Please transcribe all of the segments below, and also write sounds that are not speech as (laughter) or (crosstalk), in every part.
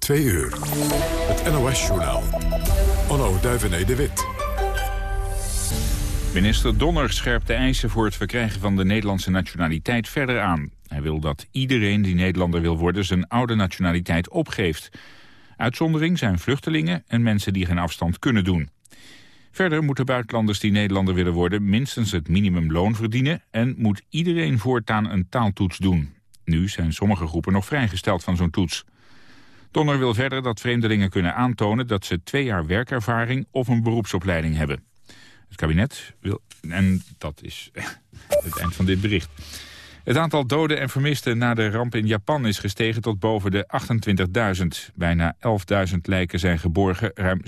Twee uur. Het NOS-journaal. Onno Duivené de Wit. Minister Donner scherpt de eisen voor het verkrijgen van de Nederlandse nationaliteit verder aan. Hij wil dat iedereen die Nederlander wil worden zijn oude nationaliteit opgeeft. Uitzondering zijn vluchtelingen en mensen die geen afstand kunnen doen. Verder moeten buitenlanders die Nederlander willen worden minstens het minimumloon verdienen en moet iedereen voortaan een taaltoets doen. Nu zijn sommige groepen nog vrijgesteld van zo'n toets. Donner wil verder dat vreemdelingen kunnen aantonen dat ze twee jaar werkervaring of een beroepsopleiding hebben. Het kabinet wil, en dat is (laughs) het eind van dit bericht. Het aantal doden en vermisten na de ramp in Japan is gestegen tot boven de 28.000. Bijna 11.000 lijken zijn geborgen, ruim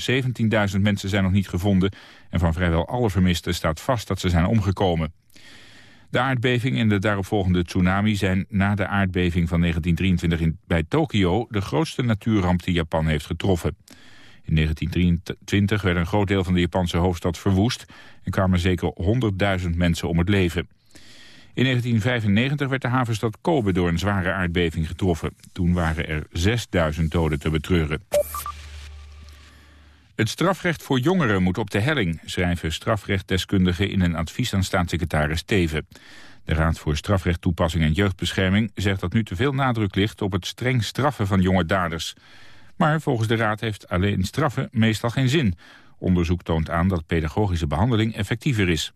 17.000 mensen zijn nog niet gevonden... en van vrijwel alle vermisten staat vast dat ze zijn omgekomen. De aardbeving en de daaropvolgende tsunami zijn na de aardbeving van 1923 in, bij Tokio... de grootste natuurramp die Japan heeft getroffen. In 1923 werd een groot deel van de Japanse hoofdstad verwoest... en kwamen zeker 100.000 mensen om het leven. In 1995 werd de havenstad Kobe door een zware aardbeving getroffen. Toen waren er 6000 doden te betreuren. Het strafrecht voor jongeren moet op de helling, schrijven strafrechtdeskundigen in een advies aan staatssecretaris Teven. De Raad voor Strafrecht Toepassing en Jeugdbescherming zegt dat nu te veel nadruk ligt op het streng straffen van jonge daders. Maar volgens de Raad heeft alleen straffen meestal geen zin. Onderzoek toont aan dat pedagogische behandeling effectiever is.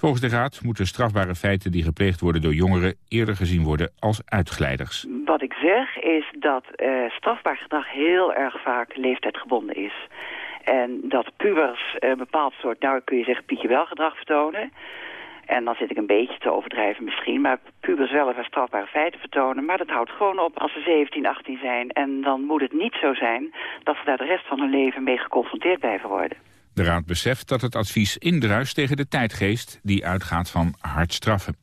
Volgens de Raad moeten strafbare feiten die gepleegd worden door jongeren eerder gezien worden als uitglijders. Wat ik zeg is dat uh, strafbaar gedrag heel erg vaak leeftijdgebonden is. En dat pubers een bepaald soort, nou kun je zeggen, Pietje wel gedrag vertonen. En dan zit ik een beetje te overdrijven misschien, maar pubers zelf er strafbare feiten vertonen. Maar dat houdt gewoon op als ze 17, 18 zijn. En dan moet het niet zo zijn dat ze daar de rest van hun leven mee geconfronteerd blijven worden. De Raad beseft dat het advies indruist tegen de tijdgeest... die uitgaat van hard straffen.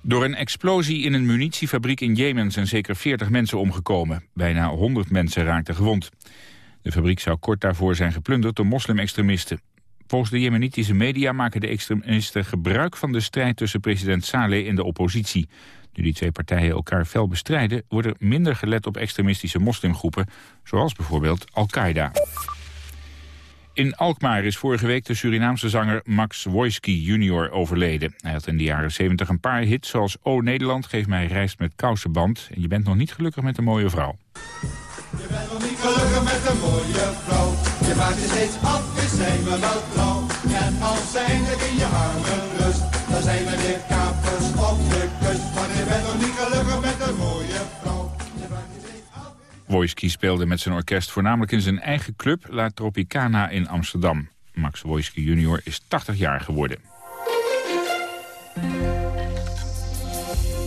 Door een explosie in een munitiefabriek in Jemen zijn zeker 40 mensen omgekomen. Bijna 100 mensen raakten gewond. De fabriek zou kort daarvoor zijn geplunderd door moslimextremisten. Volgens de jemenitische media maken de extremisten gebruik van de strijd tussen president Saleh en de oppositie. Nu die twee partijen elkaar fel bestrijden, wordt er minder gelet op extremistische moslimgroepen, zoals bijvoorbeeld Al-Qaeda. In Alkmaar is vorige week de Surinaamse zanger Max Wojski junior overleden. Hij had in de jaren 70 een paar hits zoals O Nederland, geef mij reist met kousenband. En je bent nog niet gelukkig met een mooie vrouw. Je bent nog niet gelukkig met een mooie vrouw. Je maakt je steeds af, is zijn we wel trouw. En als zijn in je armen rust, dan zijn we Wojski speelde met zijn orkest voornamelijk in zijn eigen club La Tropicana in Amsterdam. Max Wojski junior is 80 jaar geworden.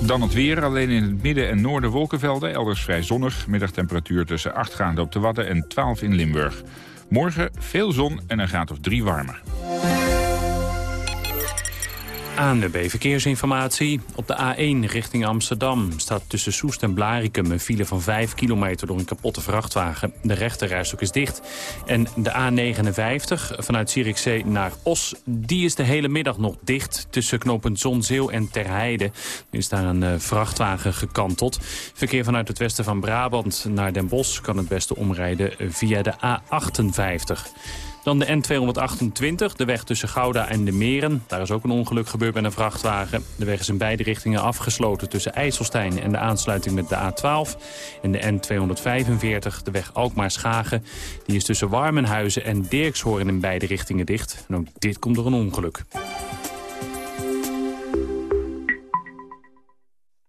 Dan het weer, alleen in het midden en noorden wolkenvelden. Elders vrij zonnig, middagtemperatuur tussen 8 graden op de Wadden en 12 in Limburg. Morgen veel zon en een graad of 3 warmer. Aan de B-verkeersinformatie. Op de A1 richting Amsterdam staat tussen Soest en Blarikum... een file van 5 kilometer door een kapotte vrachtwagen. De rechterrijstok is dicht. En de A59 vanuit Zierikzee naar Os... die is de hele middag nog dicht tussen knooppunt Zonzeel en Terheide. Er is daar een uh, vrachtwagen gekanteld. Verkeer vanuit het westen van Brabant naar Den Bosch... kan het beste omrijden via de A58. Dan de N228, de weg tussen Gouda en de Meren. Daar is ook een ongeluk gebeurd met een vrachtwagen. De weg is in beide richtingen afgesloten tussen IJsselstein en de aansluiting met de A12. En de N245, de weg Alkmaar-Schagen, die is tussen Warmenhuizen en Dirkshoorn in beide richtingen dicht. En ook dit komt door een ongeluk.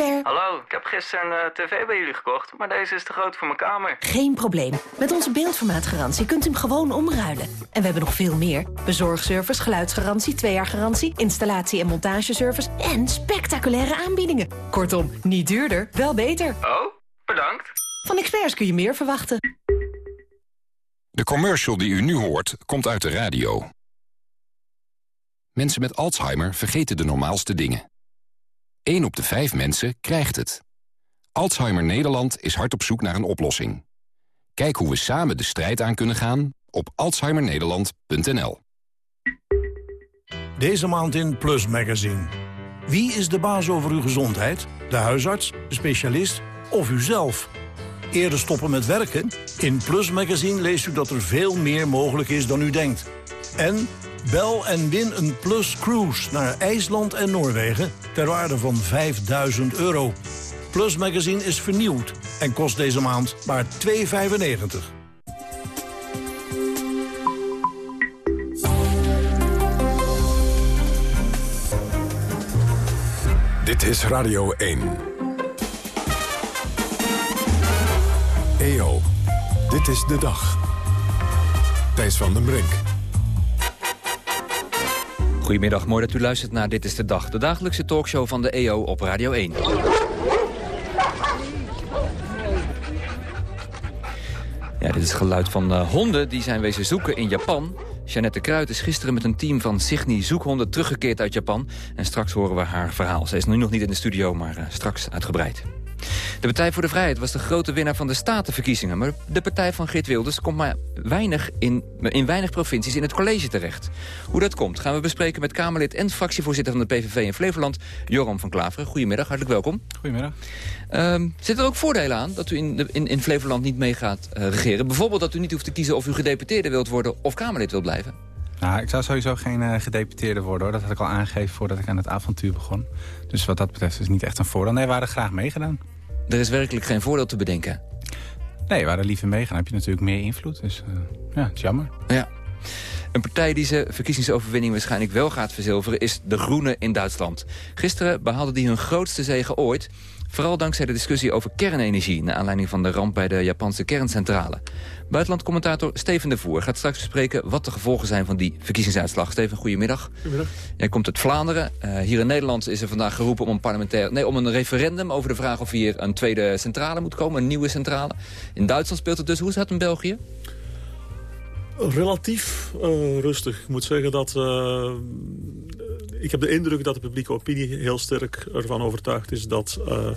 Expert. Hallo, ik heb gisteren een uh, tv bij jullie gekocht, maar deze is te groot voor mijn kamer. Geen probleem. Met onze beeldformaatgarantie kunt u hem gewoon omruilen. En we hebben nog veel meer. Bezorgservice, geluidsgarantie, twee jaar garantie, installatie- en montageservice en spectaculaire aanbiedingen. Kortom, niet duurder, wel beter. Oh, bedankt. Van experts kun je meer verwachten. De commercial die u nu hoort, komt uit de radio. Mensen met Alzheimer vergeten de normaalste dingen. 1 op de 5 mensen krijgt het. Alzheimer Nederland is hard op zoek naar een oplossing. Kijk hoe we samen de strijd aan kunnen gaan op alzheimernederland.nl. Deze maand in Plus Magazine. Wie is de baas over uw gezondheid? De huisarts, de specialist of uzelf? Eerder stoppen met werken? In Plus Magazine leest u dat er veel meer mogelijk is dan u denkt. En bel en win een Plus Cruise naar IJsland en Noorwegen... ter waarde van 5000 euro. Plus Magazine is vernieuwd en kost deze maand maar 2,95. Dit is Radio 1. EO, dit is de dag. Thijs van den Brink. Goedemiddag, mooi dat u luistert naar Dit is de Dag. De dagelijkse talkshow van de EO op Radio 1. Ja, dit is geluid van uh, honden die zijn wezen zoeken in Japan. Jeannette Kruid is gisteren met een team van Signy Zoekhonden teruggekeerd uit Japan. En straks horen we haar verhaal. Ze is nu nog niet in de studio, maar uh, straks uitgebreid. De Partij voor de Vrijheid was de grote winnaar van de statenverkiezingen. Maar de partij van Geert Wilders komt maar weinig in, in weinig provincies in het college terecht. Hoe dat komt gaan we bespreken met Kamerlid en fractievoorzitter van de PVV in Flevoland, Joram van Klaveren. Goedemiddag, hartelijk welkom. Goedemiddag. Um, zitten er ook voordelen aan dat u in, in, in Flevoland niet mee gaat uh, regeren? Bijvoorbeeld dat u niet hoeft te kiezen of u gedeputeerde wilt worden of Kamerlid wilt blijven? Nou, ik zou sowieso geen uh, gedeputeerde worden. Hoor. Dat had ik al aangegeven voordat ik aan het avontuur begon. Dus wat dat betreft is het niet echt een voordeel. Nee, we hadden graag meegedaan. Er is werkelijk geen voordeel te bedenken? Nee, we hadden liever meegaan. heb je natuurlijk meer invloed. Dus uh, ja, het is jammer. Ja. Een partij die zijn verkiezingsoverwinning waarschijnlijk wel gaat verzilveren... is de Groenen in Duitsland. Gisteren behaalden die hun grootste zege ooit. Vooral dankzij de discussie over kernenergie... naar aanleiding van de ramp bij de Japanse kerncentrale. Buitenlandcommentator Steven de Voer gaat straks bespreken... wat de gevolgen zijn van die verkiezingsuitslag. Steven, goedemiddag. Goedemiddag. Jij komt uit Vlaanderen. Uh, hier in Nederland is er vandaag geroepen om een, parlementair, nee, om een referendum... over de vraag of hier een tweede centrale moet komen, een nieuwe centrale. In Duitsland speelt het dus. Hoe is dat in België? Relatief uh, rustig. Ik moet zeggen dat... Uh, ik heb de indruk dat de publieke opinie heel sterk ervan overtuigd is... dat uh,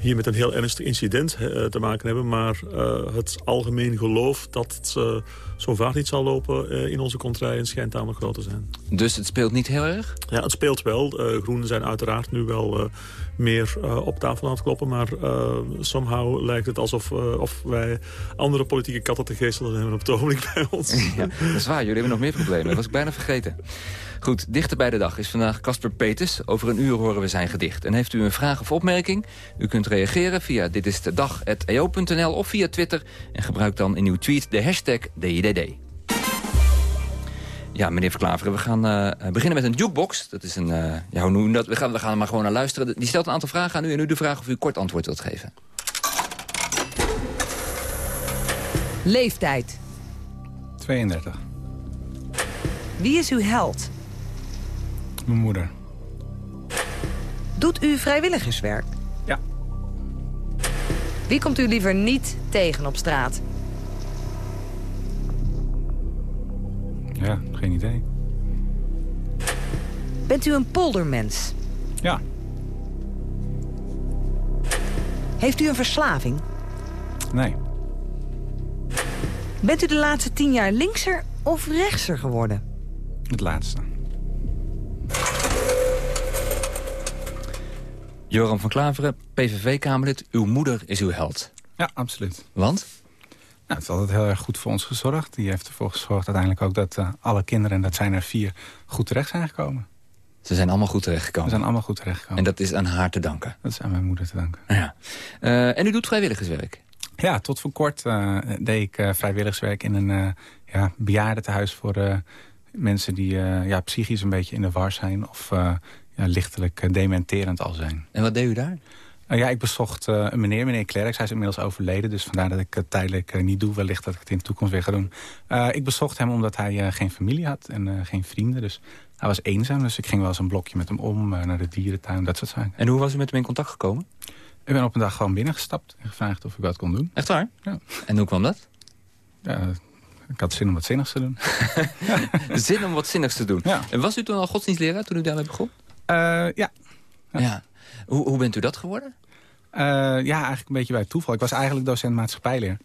hier met een heel ernstig incident te maken hebben. Maar het algemeen geloof dat het zo vaak niet zal lopen in onze contraien schijnt tamelijk groot te zijn. Dus het speelt niet heel erg? Ja, het speelt wel. groenen zijn uiteraard nu wel meer op tafel aan het kloppen. Maar somehow lijkt het alsof of wij andere politieke katten te geestelen hebben op het ogenblik bij ons. (laughs) Ja, dat is waar. Jullie hebben nog meer problemen. Dat was ik bijna vergeten. Goed, dichter bij de dag is vandaag Casper Peters. Over een uur horen we zijn gedicht. En heeft u een vraag of opmerking? U kunt reageren via dit is de dag@eo.nl of via Twitter. En gebruik dan in uw tweet de hashtag DIDD. Ja, meneer Verklaveren, we gaan uh, beginnen met een jukebox. Dat is een, uh, ja, hoe noemen dat? We gaan, we gaan er maar gewoon naar luisteren. Die stelt een aantal vragen aan u en u de vraag of u kort antwoord wilt geven. Leeftijd. 32. Wie is uw held? Mijn moeder. Doet u vrijwilligerswerk? Ja. Wie komt u liever niet tegen op straat? Ja, geen idee. Bent u een poldermens? Ja. Heeft u een verslaving? Nee. Bent u de laatste tien jaar linkser of rechtser geworden? Het laatste. Joram van Klaveren, PVV-Kamerlid. Uw moeder is uw held. Ja, absoluut. Want? Nou, het is altijd heel erg goed voor ons gezorgd. Die heeft ervoor gezorgd uiteindelijk ook dat uh, alle kinderen, en dat zijn er vier, goed terecht zijn gekomen. Ze zijn allemaal goed terechtgekomen? Ze zijn allemaal goed terechtgekomen. En dat is aan haar te danken? Dat is aan mijn moeder te danken. Ja. Uh, en u doet vrijwilligerswerk? Ja, tot voor kort uh, deed ik vrijwilligerswerk in een ja, bejaardentehuis voor mensen die ja, psychisch een beetje in de war zijn. Of ja, lichtelijk dementerend al zijn. En wat deed u daar? Uh, ja, ik bezocht uh, een meneer, meneer Klerks. Hij is inmiddels overleden, dus vandaar dat ik het tijdelijk uh, niet doe. Wellicht dat ik het in de toekomst weer ga doen. ik bezocht hem omdat hij geen familie had en geen vrienden. Dus hij was eenzaam, dus ik ging wel eens een blokje met hem om... naar de dierentuin, dat soort zaken. En hoe was u met hem in contact gekomen? Ik ben op een dag gewoon binnengestapt en gevraagd of ik wat kon doen. Echt waar? Ja. En hoe kwam dat? Ja, ik had zin om wat zinnigs te doen. (laughs) Zin om wat zinnigs te doen. En was u toen al godsdienstleraar toen u daarmee begon? Uh, ja. ja. Hoe, hoe bent u dat geworden? Uh, ja, eigenlijk een beetje bij toeval. Ik was eigenlijk docent maatschappijleer.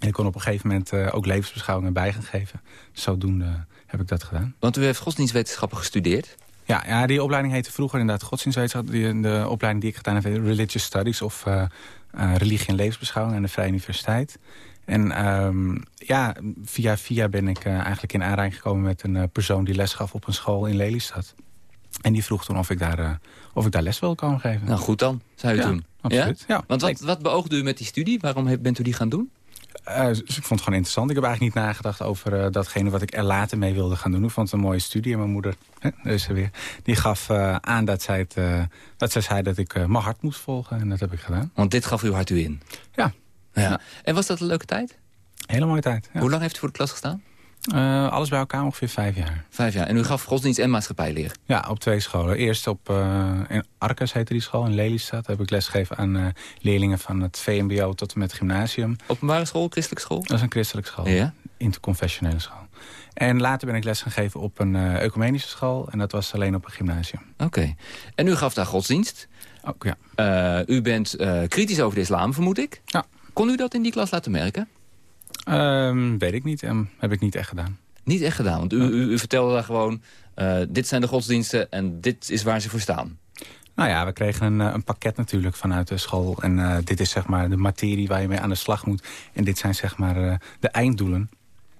En ik kon op een gegeven moment uh, ook levensbeschouwingen bij gaan geven. Zodoende heb ik dat gedaan. Want u heeft godsdienstwetenschappen gestudeerd? Ja, ja die opleiding heette vroeger inderdaad godsdienstwetenschappen. De opleiding die ik gedaan heb, Religious Studies of uh, Religie en Levensbeschouwing aan de Vrije Universiteit. En um, ja, via via ben ik eigenlijk in aanraking gekomen met een persoon die les gaf op een school in Lelystad. En die vroeg toen of ik daar, uh, of ik daar les wil komen geven. Nou goed dan, zou je ja, doen. Absoluut. Ja? ja. Want wat, wat beoogde u met die studie? Waarom bent u die gaan doen? Uh, dus ik vond het gewoon interessant. Ik heb eigenlijk niet nagedacht over uh, datgene wat ik er later mee wilde gaan doen. Ik vond het een mooie studie. En mijn moeder, hè, is er weer, die gaf uh, aan dat zij, het, dat zij zei dat ik mijn hart moest volgen. En dat heb ik gedaan. Want dit gaf uw hart u in? Ja. ja. En was dat een leuke tijd? Hele mooie tijd. Ja. Hoe lang heeft u voor de klas gestaan? Uh, alles bij elkaar ongeveer vijf jaar. Vijf jaar. En u gaf godsdienst en maatschappijleer? Ja, op twee scholen. Eerst op uh, in Arcus heette die school, in Lelystad. Daar heb ik lesgegeven aan uh, leerlingen van het VMBO tot en met gymnasium. Openbare school, christelijke school? Dat is een christelijke school. Ja? Interconfessionele school. En later ben ik les gaan geven op een ecumenische school. En dat was alleen op een gymnasium. Oké. Okay. En u gaf daar godsdienst? Ook, ja. u bent kritisch over de islam, vermoed ik? Ja. Kon u dat in die klas laten merken? Um, weet ik niet. Um, heb ik niet echt gedaan. Niet echt gedaan, want u, u, u vertelde daar gewoon... Uh, dit zijn de godsdiensten en dit is waar ze voor staan. Nou ja, we kregen een, een pakket natuurlijk vanuit de school. En uh, dit is zeg maar de materie waar je mee aan de slag moet. En dit zijn zeg maar uh, de einddoelen.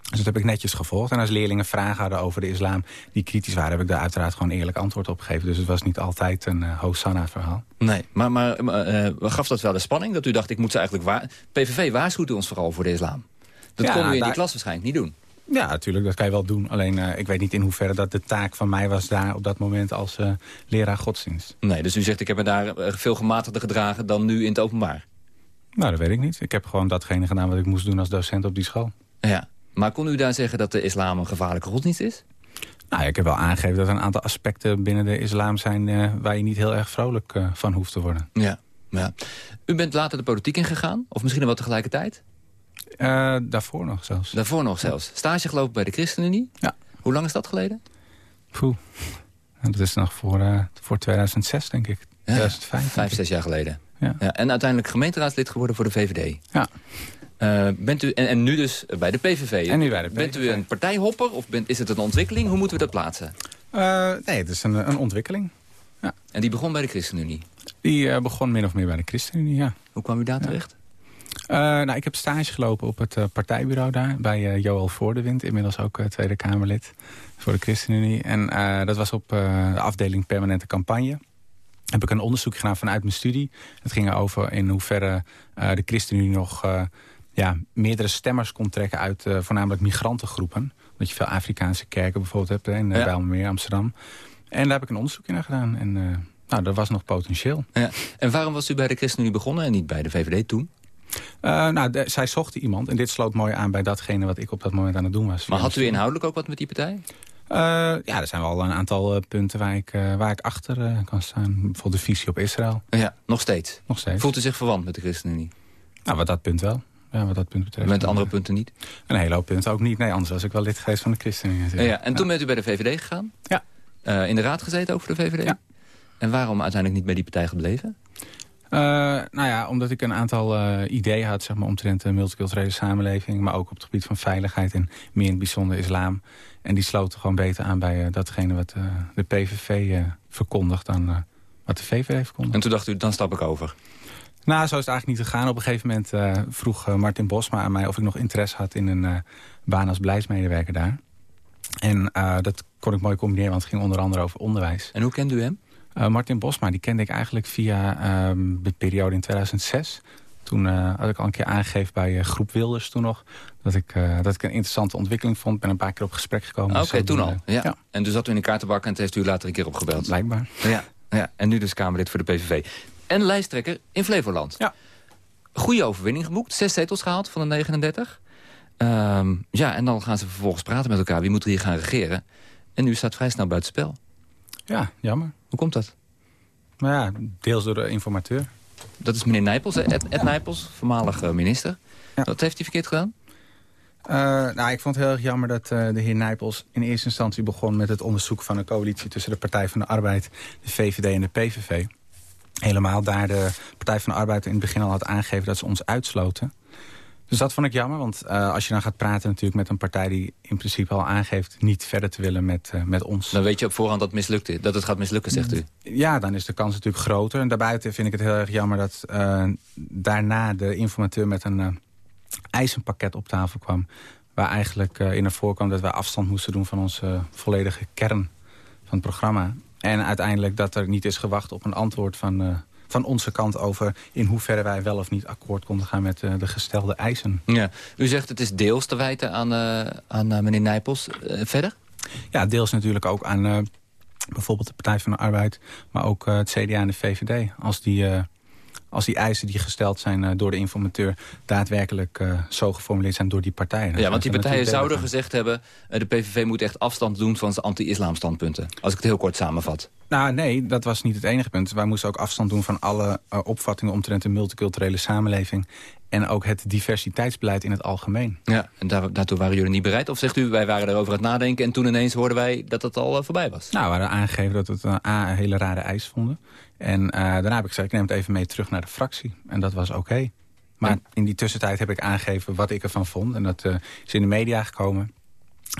Dus dat heb ik netjes gevolgd. En als leerlingen vragen hadden over de islam die kritisch waren... heb ik daar uiteraard gewoon eerlijk antwoord op gegeven. Dus het was niet altijd een uh, Hosanna-verhaal. Nee, maar, maar, maar uh, gaf dat wel de spanning? Dat u dacht, ik moet ze eigenlijk... Waar... PVV waarschuwt u ons vooral voor de islam. Dat ja, kon u in daar... die klas waarschijnlijk niet doen. Ja, natuurlijk, dat kan je wel doen. Alleen uh, ik weet niet in hoeverre dat de taak van mij was daar op dat moment als uh, leraar godsdienst. Nee, dus u zegt ik heb me daar veel gematigder gedragen dan nu in het openbaar? Nou, dat weet ik niet. Ik heb gewoon datgene gedaan wat ik moest doen als docent op die school. Ja, maar kon u daar zeggen dat de islam een gevaarlijke godsdienst is? Nou, ja, ik heb wel aangegeven dat er een aantal aspecten binnen de islam zijn... Uh, waar je niet heel erg vrolijk van hoeft te worden. Ja, ja. U bent later de politiek ingegaan, of misschien wel tegelijkertijd? Uh, daarvoor nog zelfs. Daarvoor nog zelfs. Stage gelopen bij de ChristenUnie? Ja. Hoe lang is dat geleden? Poeh. Dat is nog voor, uh, voor 2006, denk ik. Ja, 2005. Vijf, zes jaar geleden. Ja. ja. En uiteindelijk gemeenteraadslid geworden voor de VVD. Ja. Uh, bent u, en, en, nu dus bij de PVV. En nu bij de PVV. Bent u een partijhopper of bent, is het een ontwikkeling? Hoe moeten we dat plaatsen? nee, het is een, een ontwikkeling. Ja. En die begon bij de ChristenUnie? Die begon min of meer bij de ChristenUnie, ja. Hoe kwam u daar terecht? Uh, nou, ik heb stage gelopen op het uh, partijbureau daar. Bij uh, Joël Voordewind, inmiddels ook Tweede Kamerlid voor de ChristenUnie. En dat was op de afdeling permanente campagne. Heb ik een onderzoek gedaan vanuit mijn studie. Het ging over in hoeverre de ChristenUnie nog ja, meerdere stemmers kon trekken uit voornamelijk migrantengroepen. Omdat je veel Afrikaanse kerken bijvoorbeeld hebt hè, in ja. Bijlmermeer, Amsterdam. En daar heb ik een onderzoek naar gedaan. En nou, er was nog potentieel. Ja. En waarom was u bij de ChristenUnie begonnen en niet bij de VVD toen? Uh, nou, de, zij zochten iemand en dit sloot mooi aan bij datgene wat ik op dat moment aan het doen was. Maar had u inhoudelijk ook wat met die partij? Uh, ja, er zijn wel een aantal uh, punten waar ik, waar ik achter kan staan. Bijvoorbeeld de visie op Israël. Ja, nog steeds? Nog steeds. Voelt u zich verwant met de ChristenUnie? Nou, wat dat punt wel. Ja, wat dat punt betreft. Met andere punten niet? Een hele hoop punten ook niet. Nee, anders was ik wel lid geweest van de ChristenUnie. Ja. En toen bent u bij de VVD gegaan? Ja. in de raad gezeten over de VVD? Ja. En waarom uiteindelijk niet bij die partij gebleven? Uh, nou ja, omdat ik een aantal uh, ideeën had zeg maar, omtrent de multiculturele samenleving... maar ook op het gebied van veiligheid en meer in het bijzonder islam. En die sloten gewoon beter aan bij uh, datgene wat de PVV verkondigt... dan wat de VVD verkondigt. En toen dacht u, dan stap ik over? Nou, zo is het eigenlijk niet gegaan. Op een gegeven moment vroeg Martin Bosma aan mij... of ik nog interesse had in een baan als beleidsmedewerker daar. En dat kon ik mooi combineren, want het ging onder andere over onderwijs. En hoe kende u hem? Uh, Martin Bosma, die kende ik eigenlijk via um, de periode in 2006. Toen uh, had ik al een keer aangegeven bij uh, Groep Wilders toen nog... Dat ik, dat ik een interessante ontwikkeling vond. ben een paar keer op gesprek gekomen. Oké, okay, toen al. Ja. ja. En dus zat u in de kaartenbak en het heeft u later een keer opgebeld. Blijkbaar. Ja, ja. En nu dus Kamerlid voor de PVV. En lijsttrekker in Flevoland. Ja. Goede overwinning geboekt. Zes zetels gehaald van de 39. Um, ja, en dan gaan ze vervolgens praten met elkaar. Wie moet er hier gaan regeren? En u staat vrij snel buitenspel. Ja, jammer. Hoe komt dat? Nou ja, deels door de informateur. Dat is meneer Nijpels, Ed, Ed Nijpels, voormalig minister. Ja. Wat heeft hij verkeerd gedaan? Uh, nou, ik vond het heel erg jammer dat uh, de heer Nijpels in eerste instantie begon met het onderzoek van een coalitie tussen de Partij van de Arbeid, de VVD en de PVV. Helemaal daar de Partij van de Arbeid in het begin al had aangegeven dat ze ons uitsloten. Dus dat vond ik jammer, want uh, als je dan gaat praten natuurlijk met een partij die in principe al aangeeft niet verder te willen met, uh, met ons. Dan weet je op voorhand dat het, mislukt, dat het gaat mislukken, zegt u. Ja, dan is de kans natuurlijk groter. En daarbuiten vind ik het heel erg jammer dat uh, daarna de informateur met een eisenpakket op tafel kwam. Waar eigenlijk in naar voorkwam dat wij afstand moesten doen van onze volledige kern van het programma. En uiteindelijk dat er niet is gewacht op een antwoord van van onze kant over in hoeverre wij wel of niet akkoord konden gaan met uh, de gestelde eisen. Ja. U zegt het is deels te wijten aan, uh, aan uh, meneer Nijpels. verder? Ja, deels natuurlijk ook aan bijvoorbeeld de Partij van de Arbeid... maar ook het CDA en de VVD. Als die, als die eisen die gesteld zijn door de informateur... daadwerkelijk zo geformuleerd zijn door die partijen. Ja, want die partijen zouden gezegd hebben... de PVV moet echt afstand doen van zijn anti-islam standpunten. Als ik het heel kort samenvat. Nou, nee, dat was niet het enige punt. Wij moesten ook afstand doen van alle uh, opvattingen omtrent de multiculturele samenleving. En ook het diversiteitsbeleid in het algemeen. Ja, en daar, daartoe waren jullie niet bereid? Of zegt u, wij waren erover aan het nadenken... en toen ineens hoorden wij dat het al uh, voorbij was? Nou, we hadden aangegeven dat we het uh, A, een hele rare eis vonden. En daarna heb ik gezegd, ik neem het even mee terug naar de fractie. En dat was oké. Okay. Maar en? in die tussentijd heb ik aangegeven wat ik ervan vond. En dat is in de media gekomen.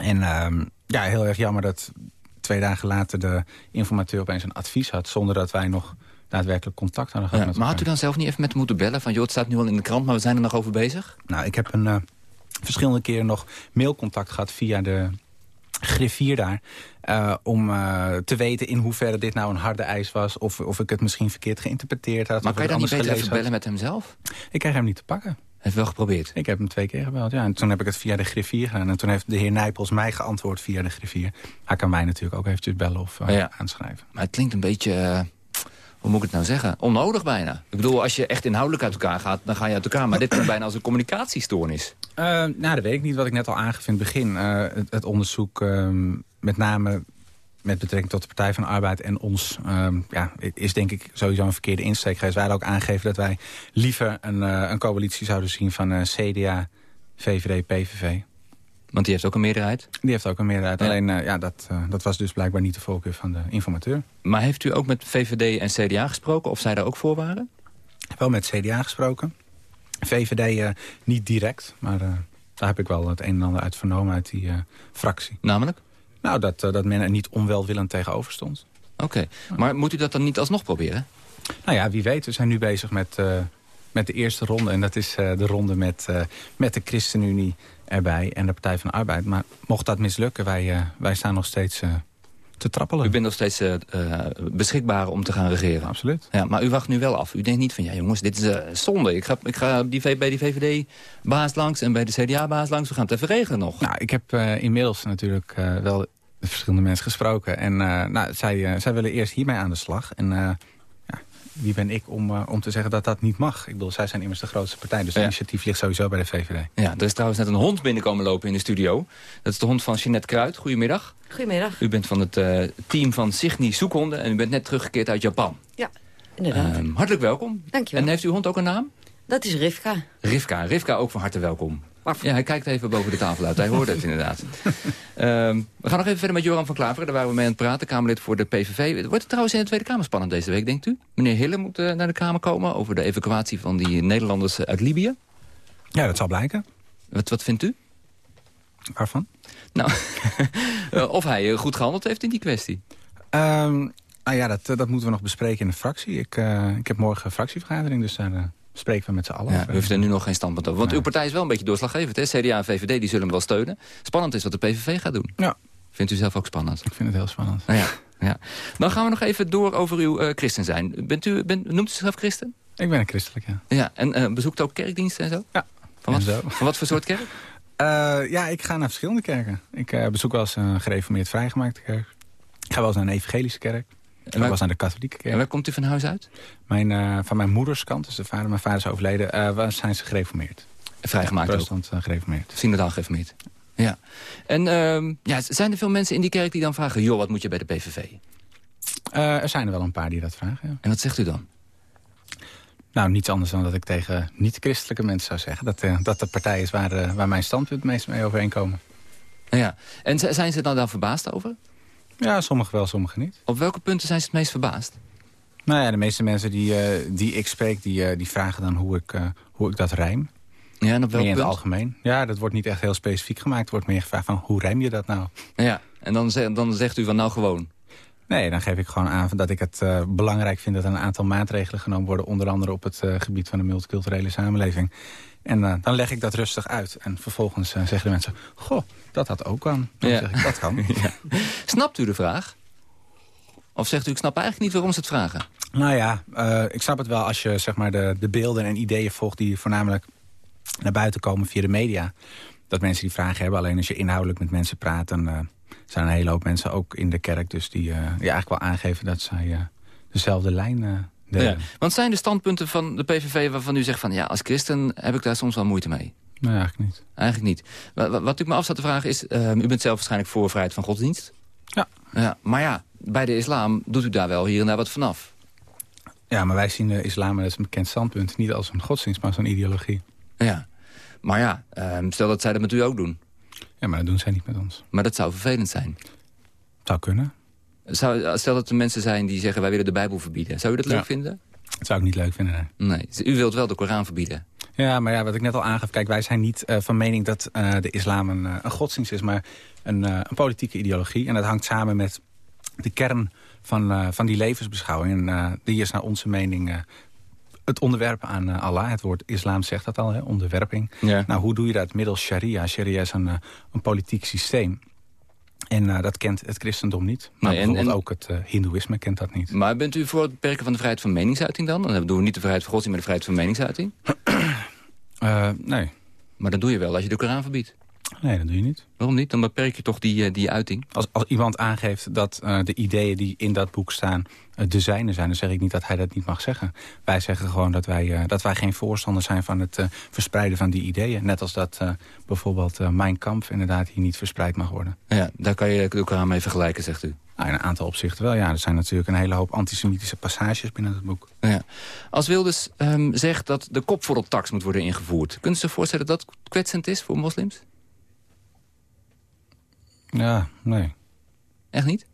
En ehm, ja, heel erg jammer dat twee dagen later de informateur opeens een advies had... zonder dat wij nog daadwerkelijk contact hadden gehad ja, met Maar had u dan zelf niet even met moeten bellen? Van joh, het staat nu al in de krant, maar we zijn er nog over bezig? Nou, ik heb een uh, verschillende keren nog mailcontact gehad via de griffier daar... Uh, om uh, te weten in hoeverre dit nou een harde eis was... of, of ik het misschien verkeerd geïnterpreteerd had. Maar kan je dan niet beter even bellen met hem zelf? Ik krijg hem niet te pakken. Heeft wel geprobeerd? Ik heb hem twee keer gebeld, ja. En toen heb ik het via de griffier gedaan. En toen heeft de heer Nijpels mij geantwoord via de griffier. Hij kan mij natuurlijk ook eventjes bellen of uh, ja. aanschrijven. Maar het klinkt een beetje... Hoe moet ik het nou zeggen? Onnodig bijna. Ik bedoel, als je echt inhoudelijk uit elkaar gaat, dan ga je uit elkaar. Maar dit klinkt bijna als een communicatiestoornis. Uh, nou, dat weet ik niet. Wat ik net al aangaf in het begin. Het, het, onderzoek ehm, met name met betrekking tot de Partij van de Arbeid en ons... Um, ja, is denk ik sowieso een verkeerde insteek geweest. Wij hadden ook aangegeven dat wij liever een, uh, een coalitie zouden zien... van CDA, VVD, PVV. Want die heeft ook een meerderheid? Die heeft ook een meerderheid. Ja. Alleen uh, ja, dat, dat was dus blijkbaar niet de voorkeur van de informateur. Maar heeft u ook met VVD en CDA gesproken? Of zij daar ook voor waren? Wel met CDA gesproken. VVD niet direct, maar daar heb ik wel het een en ander uit vernomen uit die fractie. Namelijk? Nou, dat, dat men er niet onwelwillend tegenover stond. Oké, okay. maar moet u dat dan niet alsnog proberen? Nou ja, wie weet. We zijn nu bezig met, met de eerste ronde. En dat is uh, de ronde met, met de ChristenUnie erbij en de Partij van de Arbeid. Maar mocht dat mislukken, wij, wij staan nog steeds te trappelen. U bent nog steeds beschikbaar om te gaan regeren? Absoluut. Ja, maar u wacht nu wel af. U denkt niet van, ja jongens, dit is zonde. Ik ga, ik ga die, bij die VVD-baas langs en bij de CDA-baas langs. We gaan het even regelen nog. Nou, ik heb inmiddels natuurlijk wel verschillende mensen gesproken. En uh, nou, zij, uh, zij willen eerst hiermee aan de slag. En uh, wie ben ik om, om te zeggen dat dat niet mag? Ik bedoel, zij zijn immers de grootste partij. Dus het initiatief ligt sowieso bij de VVD. Ja, er is trouwens net een hond binnenkomen lopen in de studio. Dat is de hond van Jeanette Kruid. Goedemiddag. Goedemiddag. U bent van het team van Signy Zoekhonden. En u bent net teruggekeerd uit Japan. Ja, inderdaad. Ehm, hartelijk welkom. Dankjewel. En heeft uw hond ook een naam? Dat is Rivka. Rivka. Rivka ook van harte welkom. Ja, hij kijkt even boven de tafel uit. Hij hoorde het inderdaad. Um, (laughs) we gaan nog even verder met Joran van Klaveren. Daar waren we mee aan het praten, Kamerlid voor de PVV. Wordt het trouwens in de Tweede Kamer spannend deze week, denkt u? Meneer Hille moet uh, naar de Kamer komen over de evacuatie van die Nederlanders uit Libië. Ja, dat zal blijken. Wat, wat vindt u? Waarvan? Nou, (laughs) of hij goed gehandeld heeft in die kwestie. Um, nou ja, dat, dat moeten we nog bespreken in de fractie. Ik, uh, ik heb morgen een fractievergadering, dus daar... Uh spreken we met z'n allen. Ja, u heeft er nu nog geen standpunt over. Want nee. uw partij is wel een beetje doorslaggevend. Hè? CDA en VVD die zullen hem wel steunen. Spannend is wat de PVV gaat doen. Ja. Vindt u zelf ook spannend? Ik vind het heel spannend. Nou ja, ja. Dan gaan we nog even door over uw uh, christen zijn. Bent u, bent, noemt u zichzelf christen? Ik ben een christelijk, ja. Ja, en uh, bezoekt ook kerkdiensten en zo? Ja. Van wat, zo. van wat voor soort kerk? Uh, (laughs) ja, ik ga naar verschillende kerken. Ik bezoek wel eens een gereformeerd vrijgemaakte kerk. Ik ga wel eens naar een evangelische kerk. En waar, was naar de katholieke kerk. En waar komt u van huis uit? Mijn, uh, van mijn moeders kant, dus de vader, mijn vader is overleden, uh, zijn ze gereformeerd. Vrijgemaakt ja, ook? Uh, gereformeerd. Synodaal gereformeerd. Ja. En uh, ja, zijn er veel mensen in die kerk die dan vragen... joh, wat moet je bij de PVV? er zijn er wel een paar die dat vragen, ja. En wat zegt u dan? Nou, niets anders dan dat ik tegen niet-christelijke mensen zou zeggen... dat, dat de partij is waar, waar mijn standpunt meest mee overeenkomen. Ja. En zijn ze dan daar verbaasd over? Ja, sommigen wel, sommigen niet. Op welke punten zijn ze het meest verbaasd? Nou ja, de meeste mensen die, uh, die ik spreek, die, die vragen dan hoe ik, hoe ik dat rijm. Ja, en op welk meer in punt? het algemeen. Ja, dat wordt niet echt heel specifiek gemaakt. Het wordt meer gevraagd van, hoe rijm je dat nou? Ja, en dan, dan zegt u van nou gewoon... Nee, dan geef ik gewoon aan dat ik het belangrijk vind... dat er een aantal maatregelen genomen worden... onder andere op het gebied van de multiculturele samenleving. En uh, dan leg ik dat rustig uit. En vervolgens zeggen de mensen... Goh, dat had ook kan. Dan ja. zeg ik, dat kan. (laughs) ja. Snapt u de vraag? Of zegt u, ik snap eigenlijk niet waarom ze het vragen? Nou ja, ik snap het wel als je zeg maar, de, de beelden en ideeën volgt... die voornamelijk naar buiten komen via de media. Dat mensen die vragen hebben. Alleen als je inhoudelijk met mensen praat... dan zijn een hele hoop mensen ook in de kerk... dus die, uh, die eigenlijk wel aangeven dat zij uh, dezelfde lijn uh, delen. Ja, want zijn de standpunten van de PVV waarvan u zegt van... ja, als christen heb ik daar soms wel moeite mee? Nee, eigenlijk niet. Eigenlijk niet. Wat, wat ik me af zat te vragen is... u bent zelf waarschijnlijk voor vrijheid van godsdienst. Ja. ja. Maar ja, bij de islam doet u daar wel hier en daar wat vanaf. Ja, maar wij zien de islam, dat is een bekend standpunt... niet als een godsdienst, maar als een ideologie. Ja, maar ja, stel dat zij dat met u ook doen... Ja, maar dat doen zij niet met ons. Maar dat zou vervelend zijn. Zou kunnen. Zou, stel dat er mensen zijn die zeggen... wij willen de Bijbel verbieden. Zou u dat leuk ja. vinden? Dat zou ik niet leuk vinden, nee. nee. U wilt wel de Koran verbieden. Ja, maar ja, wat ik net al aangaf... Kijk, wij zijn niet uh, van mening dat uh, de islam een, uh, een godsdienst is... maar een, een, politieke ideologie. En dat hangt samen met de kern van, van die levensbeschouwing. En die is naar onze mening het onderwerpen aan Allah. Het woord islam zegt dat al, hè, onderwerping. Ja. Nou, hoe doe je dat middels sharia? Sharia is een, een politiek systeem. En uh, dat kent het christendom niet. Maar nee, en, bijvoorbeeld en, ook het hindoeïsme kent dat niet. Maar bent u voor het beperken van de vrijheid van meningsuiting dan? Dan doen we niet de vrijheid van godsdienst, maar de vrijheid van meningsuiting? (clears throat) nee. Maar dat doe je wel als je de Koran verbiedt. Nee, dat doe je niet. Waarom niet? Dan beperk je toch die, die uiting? Als, als iemand aangeeft dat uh, de ideeën die in dat boek staan uh, de zijne zijn... dan zeg ik niet dat hij dat niet mag zeggen. Wij zeggen gewoon dat wij, uh, dat wij geen voorstander zijn van het verspreiden van die ideeën. Net als dat bijvoorbeeld Mijn Kamp inderdaad hier niet verspreid mag worden. Ja, daar kan je Koran mee vergelijken, zegt u. Nou, in een aantal opzichten wel, ja. Er zijn natuurlijk een hele hoop antisemitische passages binnen het boek. Ja. Als Wilders um, zegt dat de kopvordeltax moet worden ingevoerd... kunt u zich voorstellen dat dat kwetsend is voor moslims? Ja, nee. Echt niet?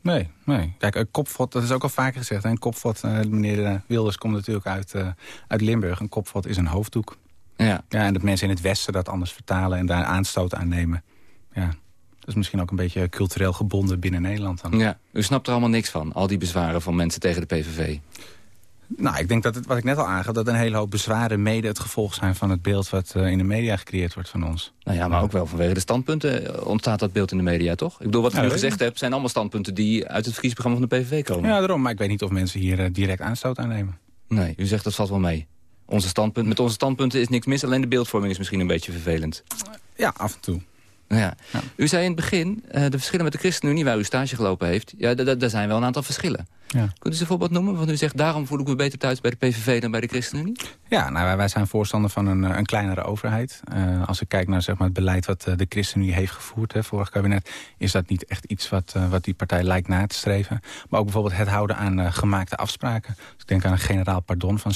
Nee, nee. Kijk, een kopvot, dat is ook al vaker gezegd. Een kopvot, uh, meneer Wilders komt natuurlijk uit, uh, uit Limburg. Een kopvot is een hoofddoek. Ja. ja. En dat mensen in het Westen dat anders vertalen en daar aanstoot aan nemen. Ja, dat is misschien ook een beetje cultureel gebonden binnen Nederland. Dan. Ja, u snapt er allemaal niks van, al die bezwaren van mensen tegen de PVV. Nou, ik denk dat het, wat ik net al aangaf, dat een hele hoop bezwaren mede het gevolg zijn van het beeld wat uh, in de media gecreëerd wordt van ons. Nou ja, maar ook wel vanwege de standpunten ontstaat dat beeld in de media, toch? Ik bedoel, wat ja, u gezegd hebt, zijn allemaal standpunten die uit het verkiezingsprogramma van de PVV komen. Ja, daarom, maar ik weet niet of mensen hier uh, direct aanstoot aan nemen. Nee, u zegt dat valt wel mee. Onze standpunt, met onze standpunten is niks mis, alleen de beeldvorming is misschien een beetje vervelend. Ja, af en toe. Ja. ja. U zei in het begin, uh, de verschillen met de ChristenUnie, waar u stage gelopen heeft... ja, daar zijn wel een aantal verschillen. Ja. Kunt u eens een voorbeeld noemen? Want u zegt, daarom voel ik me beter thuis bij de PVV dan bij de ChristenUnie? Ja, nou, wij, wij zijn voorstander van een, een kleinere overheid. Uh, als ik kijk naar zeg maar, het beleid wat uh, de ChristenUnie heeft gevoerd, hè, vorig kabinet... is dat niet echt iets wat, uh, wat die partij lijkt na te streven. Maar ook bijvoorbeeld het houden aan gemaakte afspraken. Dus ik denk aan een generaal pardon van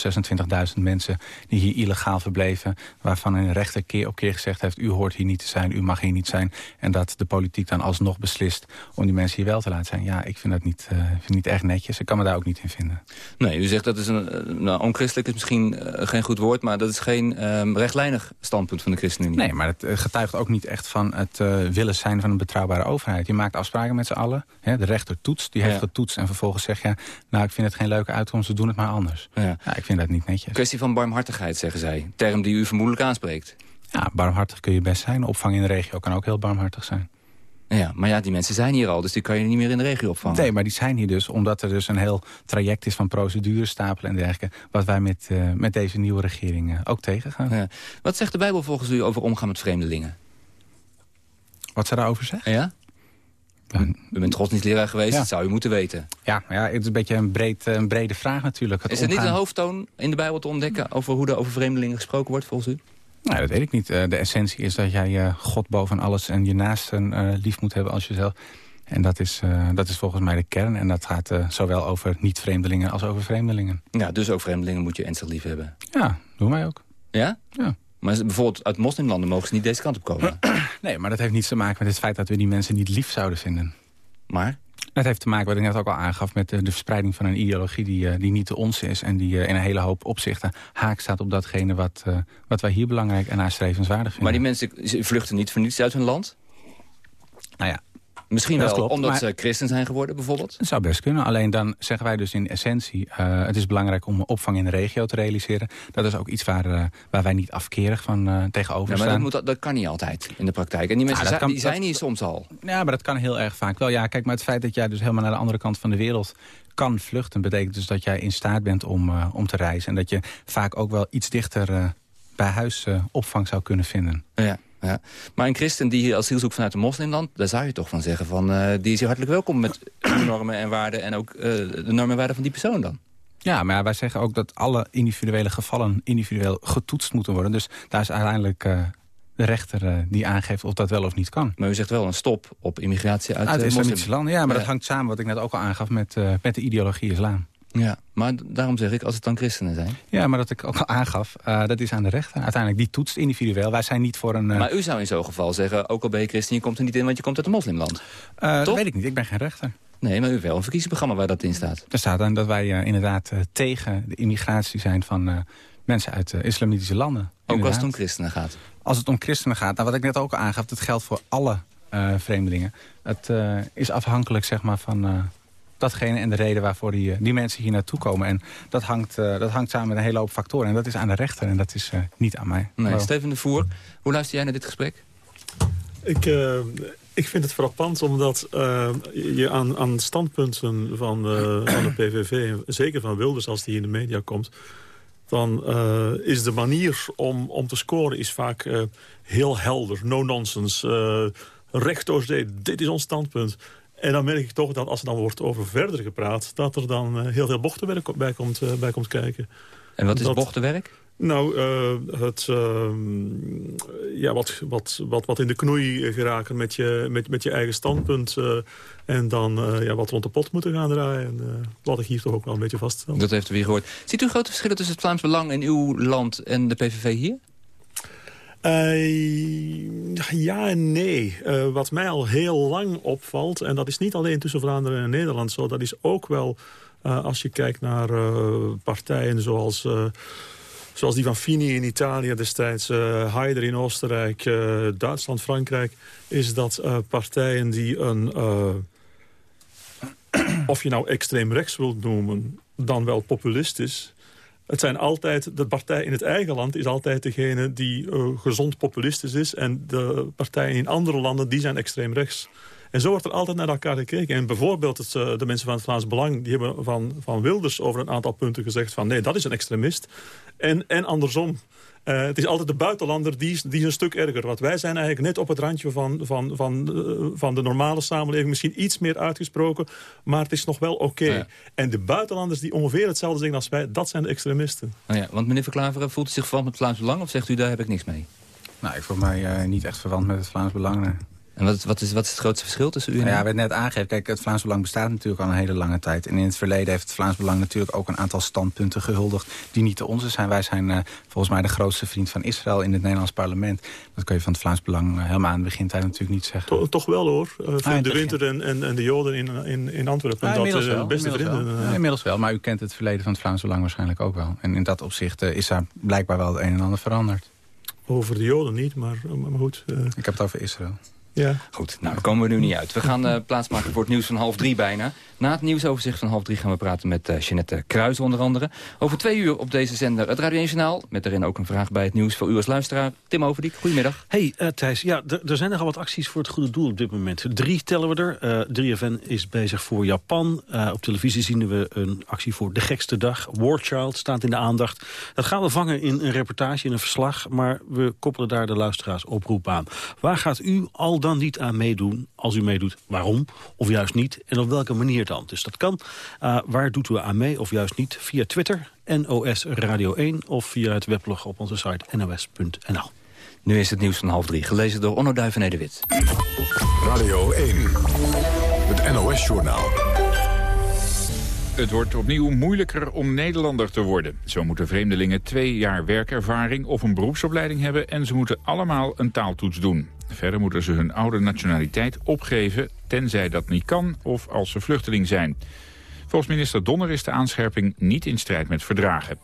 26.000 mensen... die hier illegaal verbleven, waarvan een rechter keer op keer gezegd heeft... u hoort hier niet te zijn, u mag hier niet zijn. En dat de politiek dan alsnog beslist om die mensen hier wel te laten zijn. Ja, ik vind dat niet, vind niet echt netjes. Ik kan me daar ook niet in vinden. Nee, u zegt dat is een... Nou, onchristelijk is misschien uh, geen goed woord... maar dat is geen uh, rechtlijnig standpunt van de ChristenUnie. Nee, maar het getuigt ook niet echt van het willen zijn van een betrouwbare overheid. Je maakt afspraken met z'n allen. Hè, de rechter toetst, die heeft Ja. getoetst... en vervolgens zeg je, nou, ik vind het geen leuke uitkomst... we doen het maar anders. Ja. Ja, ik vind dat niet netjes. Kwestie van barmhartigheid, zeggen zij. Term die u vermoedelijk aanspreekt. Ja, barmhartig kun je best zijn. Opvang in de regio kan ook heel barmhartig zijn. Ja, maar ja, die mensen zijn hier al, dus die kan je niet meer in de regio opvangen. Nee, maar die zijn hier dus omdat er dus een heel traject is van procedures stapelen en dergelijke. Wat wij met, uh, met deze nieuwe regering uh, ook tegengaan. Ja. Wat zegt de Bijbel volgens u over omgaan met vreemdelingen? Wat ze daarover zegt? Ja? U bent godsdienstleraar geweest, Ja. dat zou u moeten weten. Ja, ja, het is een beetje een, breed, een brede vraag natuurlijk. Het Is er niet een hoofdtoon in de Bijbel te ontdekken... over hoe er over vreemdelingen gesproken wordt volgens u? Nou, dat weet ik niet. Eh, de essentie is dat jij eh, God boven alles en je naasten eh, lief moet hebben als jezelf. En dat is, uh, dat is volgens mij de kern. En dat gaat uh, zowel over niet-vreemdelingen als over vreemdelingen. Ja, dus ook vreemdelingen moet je ernstig lief hebben. Ja, doen wij ook. Ja? Ja. Maar bijvoorbeeld uit moslimlanden mogen ze niet deze kant op komen. (clears throat) nee, maar dat heeft niets te maken met het feit dat we die mensen niet lief zouden vinden. Maar? Het heeft te maken, wat ik net ook al aangaf... met de, de verspreiding van een ideologie die, uh, die niet de ons is... en die uh, in een hele hoop opzichten haak staat op datgene... wat, uh, wat wij hier belangrijk en nastrevenswaardig vinden. Maar die mensen vluchten niet voor niets uit hun land? Nou ja, Misschien Dat wel klopt, omdat ze christen zijn geworden bijvoorbeeld? Het zou best kunnen. Alleen dan zeggen wij dus in essentie... eh, het is belangrijk om opvang in de regio te realiseren. Dat is ook iets waar, eh, waar wij niet afkerig van eh, tegenover Ja, maar staan. dat, moet, dat kan niet altijd in de praktijk. En die mensen Ja, dat zijn, kan- die zijn dat- hier soms al. Ja, maar dat kan heel erg vaak wel. Ja, kijk, maar het feit dat jij dus helemaal naar de andere kant van de wereld kan vluchten... betekent dus dat jij in staat bent om, om te reizen. En dat je vaak ook wel iets dichter bij huis opvang zou kunnen vinden. Ja, ja. Maar een christen die hier asiel zoekt vanuit een moslimland... daar zou je toch van zeggen van... eh, die is hier hartelijk welkom met (clears throat) uw normen en waarden... en ook eh, de normen en waarden van die persoon dan. Ja, maar wij zeggen ook dat alle individuele gevallen individueel getoetst moeten worden. Dus daar is uiteindelijk eh, de rechter die aangeeft of dat wel of niet kan. Maar u zegt wel een stop op immigratie uit, Uit islamitische landen, ja, maar Ja. dat hangt samen, wat ik net ook al aangaf, met, met de ideologie islam. Ja, maar daarom zeg ik, als het dan christenen zijn. Ja, maar dat ik ook al aangaf, eh, dat is aan de rechter. Uiteindelijk, die toetst individueel. Wij zijn niet voor een... eh, Maar u zou in zo'n geval zeggen, ook al ben je christen... je komt er niet in, want je komt uit een moslimland. eh, dat weet ik niet, ik ben geen rechter. Nee, maar u wel een verkiezingsprogramma waar dat in staat. Er staat dan dat wij inderdaad tegen de immigratie zijn van mensen uit islamitische landen. Ook als het om christenen gaat. Als het om christenen gaat, nou, wat ik net ook al aangaf... dat geldt voor alle vreemdelingen. Het is afhankelijk zeg maar, van datgene en de reden waarvoor die, eh, die mensen hier naartoe komen. En dat hangt, eh, dat hangt samen met een hele hoop factoren. En dat is aan de rechter en dat is eh, niet aan mij. Nee. Steven de Voer, hoe luister jij naar dit gesprek? Ik, eh, ik vind het frappant omdat eh, je aan, aan standpunten van, eh, van de PVV... zeker van Wilders als die in de media komt... dan eh, is de manier om, om te scoren is vaak eh, heel helder. No nonsense. eh recht door zee. Dit is ons standpunt. En dan merk ik toch dat als er dan wordt over verder gepraat... dat er dan eh, heel veel bochtenwerk bij komt, eh, bij komt kijken. En wat is Dat- bochtenwerk? Nou, eh, het, ehm, ja, wat, wat, wat, wat in de knoei geraken met je, met, met je eigen standpunt. en dan ja, wat rond de pot moeten gaan draaien. wat ik hier toch ook wel een beetje vaststel. Dat heeft u weer gehoord. Ziet u grote verschillen tussen het Vlaams Belang in uw land en de PVV hier? Eh, ja en nee. Eh, wat mij al heel lang opvalt... en dat is niet alleen tussen Vlaanderen en Nederland zo... dat is ook wel eh, als je kijkt naar partijen zoals... Zoals die van Fini in Italië destijds, eh Haider in Oostenrijk, Duitsland, Frankrijk... is dat partijen die een... (clears throat) of je nou extreem rechts wilt noemen, dan wel populistisch... Het zijn altijd, de partij in het eigen land is altijd degene die eh, gezond populistisch is. En de partijen in andere landen, die zijn extreem rechts. En zo wordt er altijd naar elkaar gekeken. En bijvoorbeeld eh, de mensen van het Vlaams Belang... die hebben van, van Wilders over een aantal punten gezegd van... nee, dat is een extremist. En, en andersom. Eh, het is altijd de buitenlander die is, die is een stuk erger. Want wij zijn eigenlijk net op het randje van, van, van, eh, van de normale samenleving. Misschien iets meer uitgesproken, maar het is nog wel oké. Ja. En de buitenlanders die ongeveer hetzelfde zeggen als wij... dat zijn de extremisten. Nou ja, want meneer Verklaveren, voelt u zich verwant met het Vlaams Belang... of zegt u, daar heb ik niks mee? Nou, ik voel mij eh, niet echt verwant met het Vlaams Belang. nee. En wat, wat, is, wat is het grootste verschil tussen u en Nou ja, hem? werd net aangegeven. Kijk, het Vlaams Belang bestaat natuurlijk al een hele lange tijd. En in het verleden heeft het Vlaams Belang natuurlijk ook een aantal standpunten gehuldigd... die niet de onze zijn. Wij zijn eh, volgens mij de grootste vriend van Israël in het Nederlands parlement. Dat kun je van het Vlaams Belang eh, helemaal aan de begintijd natuurlijk niet zeggen. To- toch wel hoor. Uh, Ah, de het. Winter en, en, en de Joden in, in, in Antwerpen. Dat inmiddels zijn wel, beste inmiddels vrienden. wel. Ja, inmiddels wel, maar u kent het verleden van het Vlaams Belang waarschijnlijk ook wel. En in dat opzicht eh, is daar blijkbaar wel het een en ander veranderd. Over de Joden niet, maar, maar goed. Ik heb het over Israël. Ja. Goed, nou, daar komen we nu niet uit. We gaan eh, plaatsmaken voor het nieuws van half drie bijna. Na het nieuwsoverzicht van half drie gaan we praten met eh Jeanette Kruis onder andere. Over twee uur op deze zender het Radio 1 Journaal. Met daarin ook een vraag bij het nieuws voor u als luisteraar. Tim Overdiek, goedemiddag. Hey eh, Thijs, ja, er- er zijn nogal wat acties voor het goede doel op dit moment. Drie tellen we er. Eh 3FN is bezig voor Japan. Eh, op televisie zien we een actie voor De Gekste Dag. War Child staat in de aandacht. Dat gaan we vangen in een reportage, in een verslag. Maar we koppelen daar de luisteraars oproep aan. Waar gaat u al dan niet aan meedoen? Als u meedoet, waarom? Of juist niet? En op welke manier dan? Dus dat kan. Eh, waar doet u aan mee of juist niet? Via Twitter, NOS Radio 1... of via het weblog op onze site nos.nl. Nu is het nieuws van half drie, gelezen door Onno Duivenede-Wit. Radio 1. Het NOS-journaal. Het wordt opnieuw moeilijker om Nederlander te worden. Zo moeten vreemdelingen twee jaar werkervaring of een beroepsopleiding hebben... en ze moeten allemaal een taaltoets doen. Verder moeten ze hun oude nationaliteit opgeven... tenzij dat niet kan of als ze vluchteling zijn. Volgens minister Donner is de aanscherping niet in strijd met verdragen.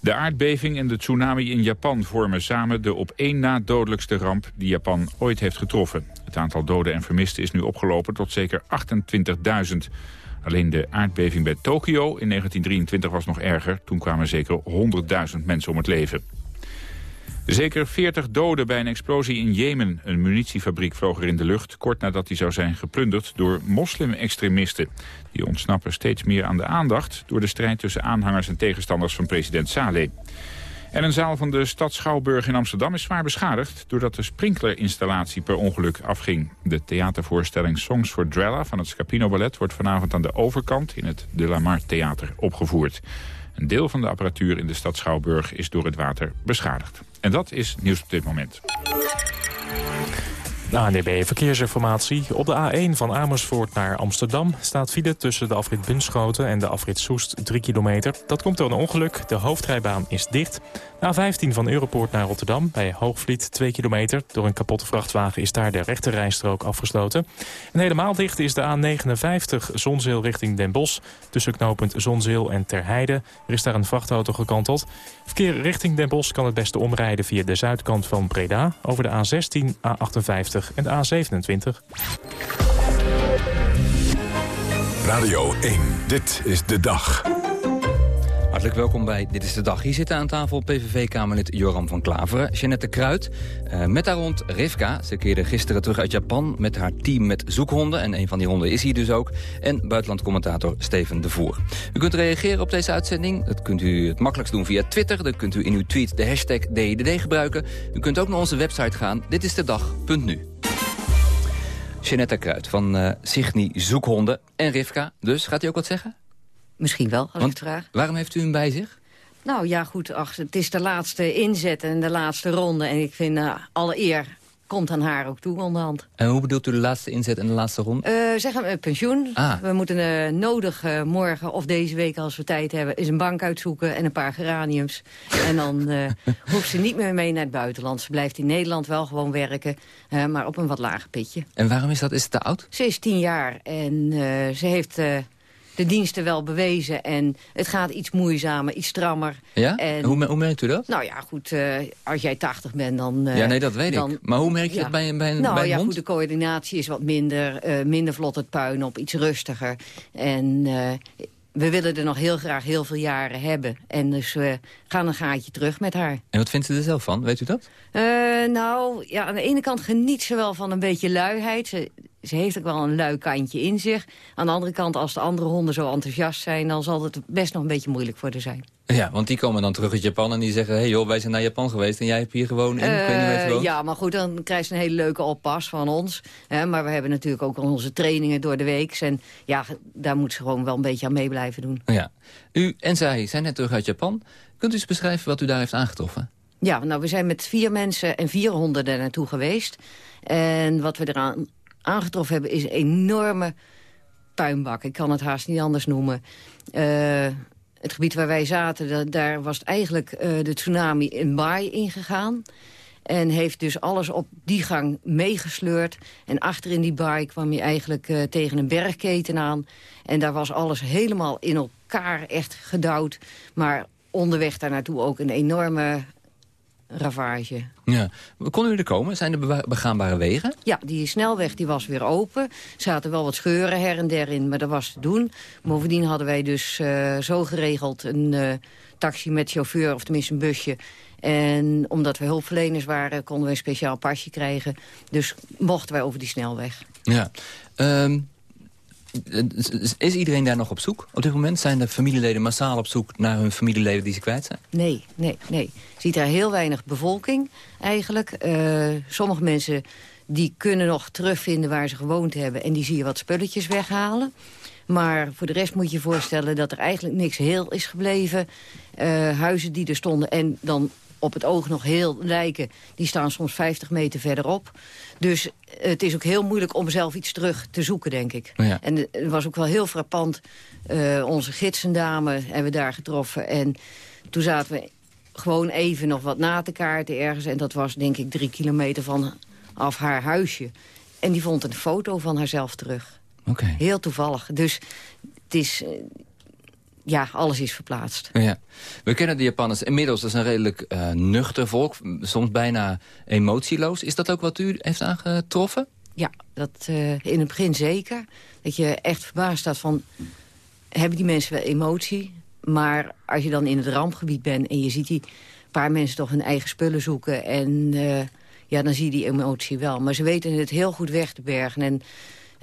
De aardbeving en de tsunami in Japan vormen samen de op één na dodelijkste ramp die Japan ooit heeft getroffen. Het aantal doden en vermisten is nu opgelopen tot zeker 28.000. Alleen de aardbeving bij Tokio in 1923 was nog erger. Toen kwamen zeker 100.000 mensen om het leven. Zeker 40 doden bij een explosie in Jemen. Een munitiefabriek vloog er in de lucht... kort nadat die zou zijn geplunderd door moslim-extremisten. Die ontsnappen steeds meer aan de aandacht... door de strijd tussen aanhangers en tegenstanders van president Saleh. En een zaal van de stad Schouwburg in Amsterdam is zwaar beschadigd... doordat de sprinklerinstallatie per ongeluk afging. De theatervoorstelling Songs for Drella van het Scapino Ballet... wordt vanavond aan de overkant in het De La Mar Theater opgevoerd. Een deel van de apparatuur in de stad Schouwburg is door het water beschadigd. En dat is nieuws op dit moment. De ANDB Verkeersinformatie. Op de A1 van Amersfoort naar Amsterdam staat file tussen de afrit Bunschoten en de afrit Soest 3 kilometer. Dat komt door een ongeluk. De hoofdrijbaan is dicht. De A15 van Europoort naar Rotterdam bij Hoogvliet 2 kilometer. Door een kapotte vrachtwagen is daar de rechterrijstrook afgesloten. En helemaal dicht is de A59 Zonzeel richting Den Bosch. Tussen knooppunt Zonzeel en Terheide. Er is daar een vrachtauto gekanteld. Verkeer richting Den Bosch kan het beste omrijden via de zuidkant van Breda... over de A16, A58 en de A27. Radio 1, dit is de dag. Hartelijk welkom bij Dit is de Dag. Hier zitten aan tafel PVV-kamerlid Joram van Klaveren, Jeannette Kruid. Uh, met daar rond Rivka. Ze keerde gisteren terug uit Japan met haar team met zoekhonden. En een van die honden is hier dus ook. En buitenlandcommentator Steven de Voer. U kunt reageren op deze uitzending. Dat kunt u het makkelijkst doen via Twitter. Dan kunt u in uw tweet de hashtag DDD gebruiken. U kunt ook naar onze website gaan. Dit is de dag.nu. Jeannette Kruid van uh, Signy Zoekhonden en Rivka. Dus, gaat u ook wat zeggen? Misschien wel, als Want, ik het vraag. Waarom heeft u hem bij zich? Nou ja, goed, ach, het is de laatste inzet en de laatste ronde. En ik vind uh, alle eer komt aan haar ook toe onderhand. En hoe bedoelt u de laatste inzet en de laatste ronde? Uh, zeg maar, pensioen. Ah. We moeten uh, nodig morgen of deze week als we tijd hebben... is een bank uitzoeken en een paar geraniums. en dan (laughs) hoeft ze niet meer mee naar het buitenland. Ze blijft in Nederland wel gewoon werken, maar op een wat lager pitje. En waarom is dat? Is het te oud? Ze is tien jaar en ze heeft de diensten wel bewezen. En het gaat iets moeizamer, iets strammer. Ja? En, hoe, hoe merkt u dat? Nou ja, goed, uh, als jij 80 bent, dan... Uh, ja, nee, dat weet dan, ik. Maar hoe merk je ja. dat bij, een, bij een, nou, bij ja, hond? goed, de coördinatie is wat minder. Uh, minder vlot het puin op, iets rustiger. En we willen er nog heel graag heel veel jaren hebben. En dus we gaan een gaatje terug met haar. En wat vindt ze er zelf van? Weet u dat? nou, ja, aan de ene kant geniet ze wel van een beetje luiheid. Ze, ze heeft ook wel een lui kantje in zich. Aan de andere kant, als de andere honden zo enthousiast zijn... dan zal het best nog een beetje moeilijk voor haar zijn. Ja, want die komen dan terug uit Japan en die zeggen... hé hey joh, wij zijn naar Japan geweest en jij hebt hier gewoon in. Uh, ik weet niet waar je woont. Ja, maar goed, dan krijgt ze een hele leuke oppas van ons. Hè, maar we hebben natuurlijk ook onze trainingen door de week. En ja, daar moet ze gewoon wel een beetje aan mee blijven doen. Ja. U en zij zijn net terug uit Japan. Kunt u eens beschrijven wat u daar heeft aangetroffen? Ja, nou, we zijn met vier mensen en vier honden er naartoe geweest. En wat we eraan aangetroffen hebben is een enorme puinbak. Ik kan het haast niet anders noemen. Uh, het gebied waar wij zaten, da daar was eigenlijk uh, de tsunami in baai ingegaan. En heeft dus alles op die gang meegesleurd. En achter in die baai kwam je eigenlijk uh, tegen een bergketen aan. En daar was alles helemaal in elkaar echt gedouwd. Maar onderweg daar naartoe ook een enorme ravage. Ja. Konden u er komen? Zijn er begaanbare wegen? Ja, die snelweg die was weer open. Er zaten wel wat scheuren her en der in, maar dat was te doen. Bovendien hadden wij dus uh, zo geregeld een uh, taxi met chauffeur, of tenminste een busje. En omdat we hulpverleners waren, konden we een speciaal pasje krijgen. Dus mochten wij over die snelweg. Ja. Um, is iedereen daar nog op zoek? Op dit moment zijn de familieleden massaal op zoek naar hun familieleden die ze kwijt zijn? Nee, nee, nee. Je ziet daar heel weinig bevolking eigenlijk. Uh, sommige mensen die kunnen nog terugvinden waar ze gewoond hebben... en die zie je wat spulletjes weghalen. Maar voor de rest moet je je voorstellen dat er eigenlijk niks heel is gebleven. Uh, huizen die er stonden en dan op het oog nog heel lijken... die staan soms 50 meter verderop. Dus het is ook heel moeilijk om zelf iets terug te zoeken, denk ik. Ja. En het was ook wel heel frappant. Uh, onze gidsendame hebben we daar getroffen. En toen zaten we gewoon even nog wat na te kaarten ergens. En dat was denk ik drie kilometer van af haar huisje. En die vond een foto van haarzelf terug. Oké. Heel toevallig. Dus het is... Ja, alles is verplaatst. Ja. We kennen de Japanners inmiddels, dat is een redelijk uh, nuchter volk. Soms bijna emotieloos. Is dat ook wat u heeft aangetroffen? Ja, dat uh, in het begin zeker. Dat je echt verbaasd staat van... hebben die mensen wel emotie? Maar als je dan in het rampgebied bent en je ziet die paar mensen toch hun eigen spullen zoeken... en uh, ja, dan zie je die emotie wel. Maar ze weten het heel goed weg te bergen. En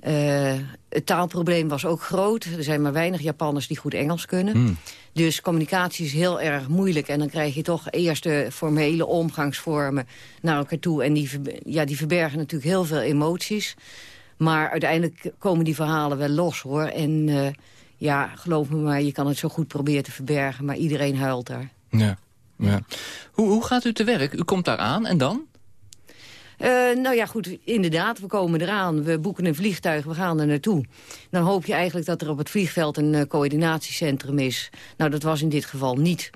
uh, het taalprobleem was ook groot. Er zijn maar weinig Japanners die goed Engels kunnen. Hmm. Dus communicatie is heel erg moeilijk. En dan krijg je toch eerst de formele omgangsvormen naar elkaar toe. En die, ja, die verbergen natuurlijk heel veel emoties. Maar uiteindelijk komen die verhalen wel los, hoor. En uh, ja, geloof me maar, je kan het zo goed proberen te verbergen. Maar iedereen huilt daar. Ja, ja. Hoe, hoe gaat u te werk? U komt daar aan en dan? Uh, nou ja, goed, inderdaad, we komen eraan. We boeken een vliegtuig, we gaan er naartoe. Dan hoop je eigenlijk dat er op het vliegveld een uh, coördinatiecentrum is. Nou, dat was in dit geval niet.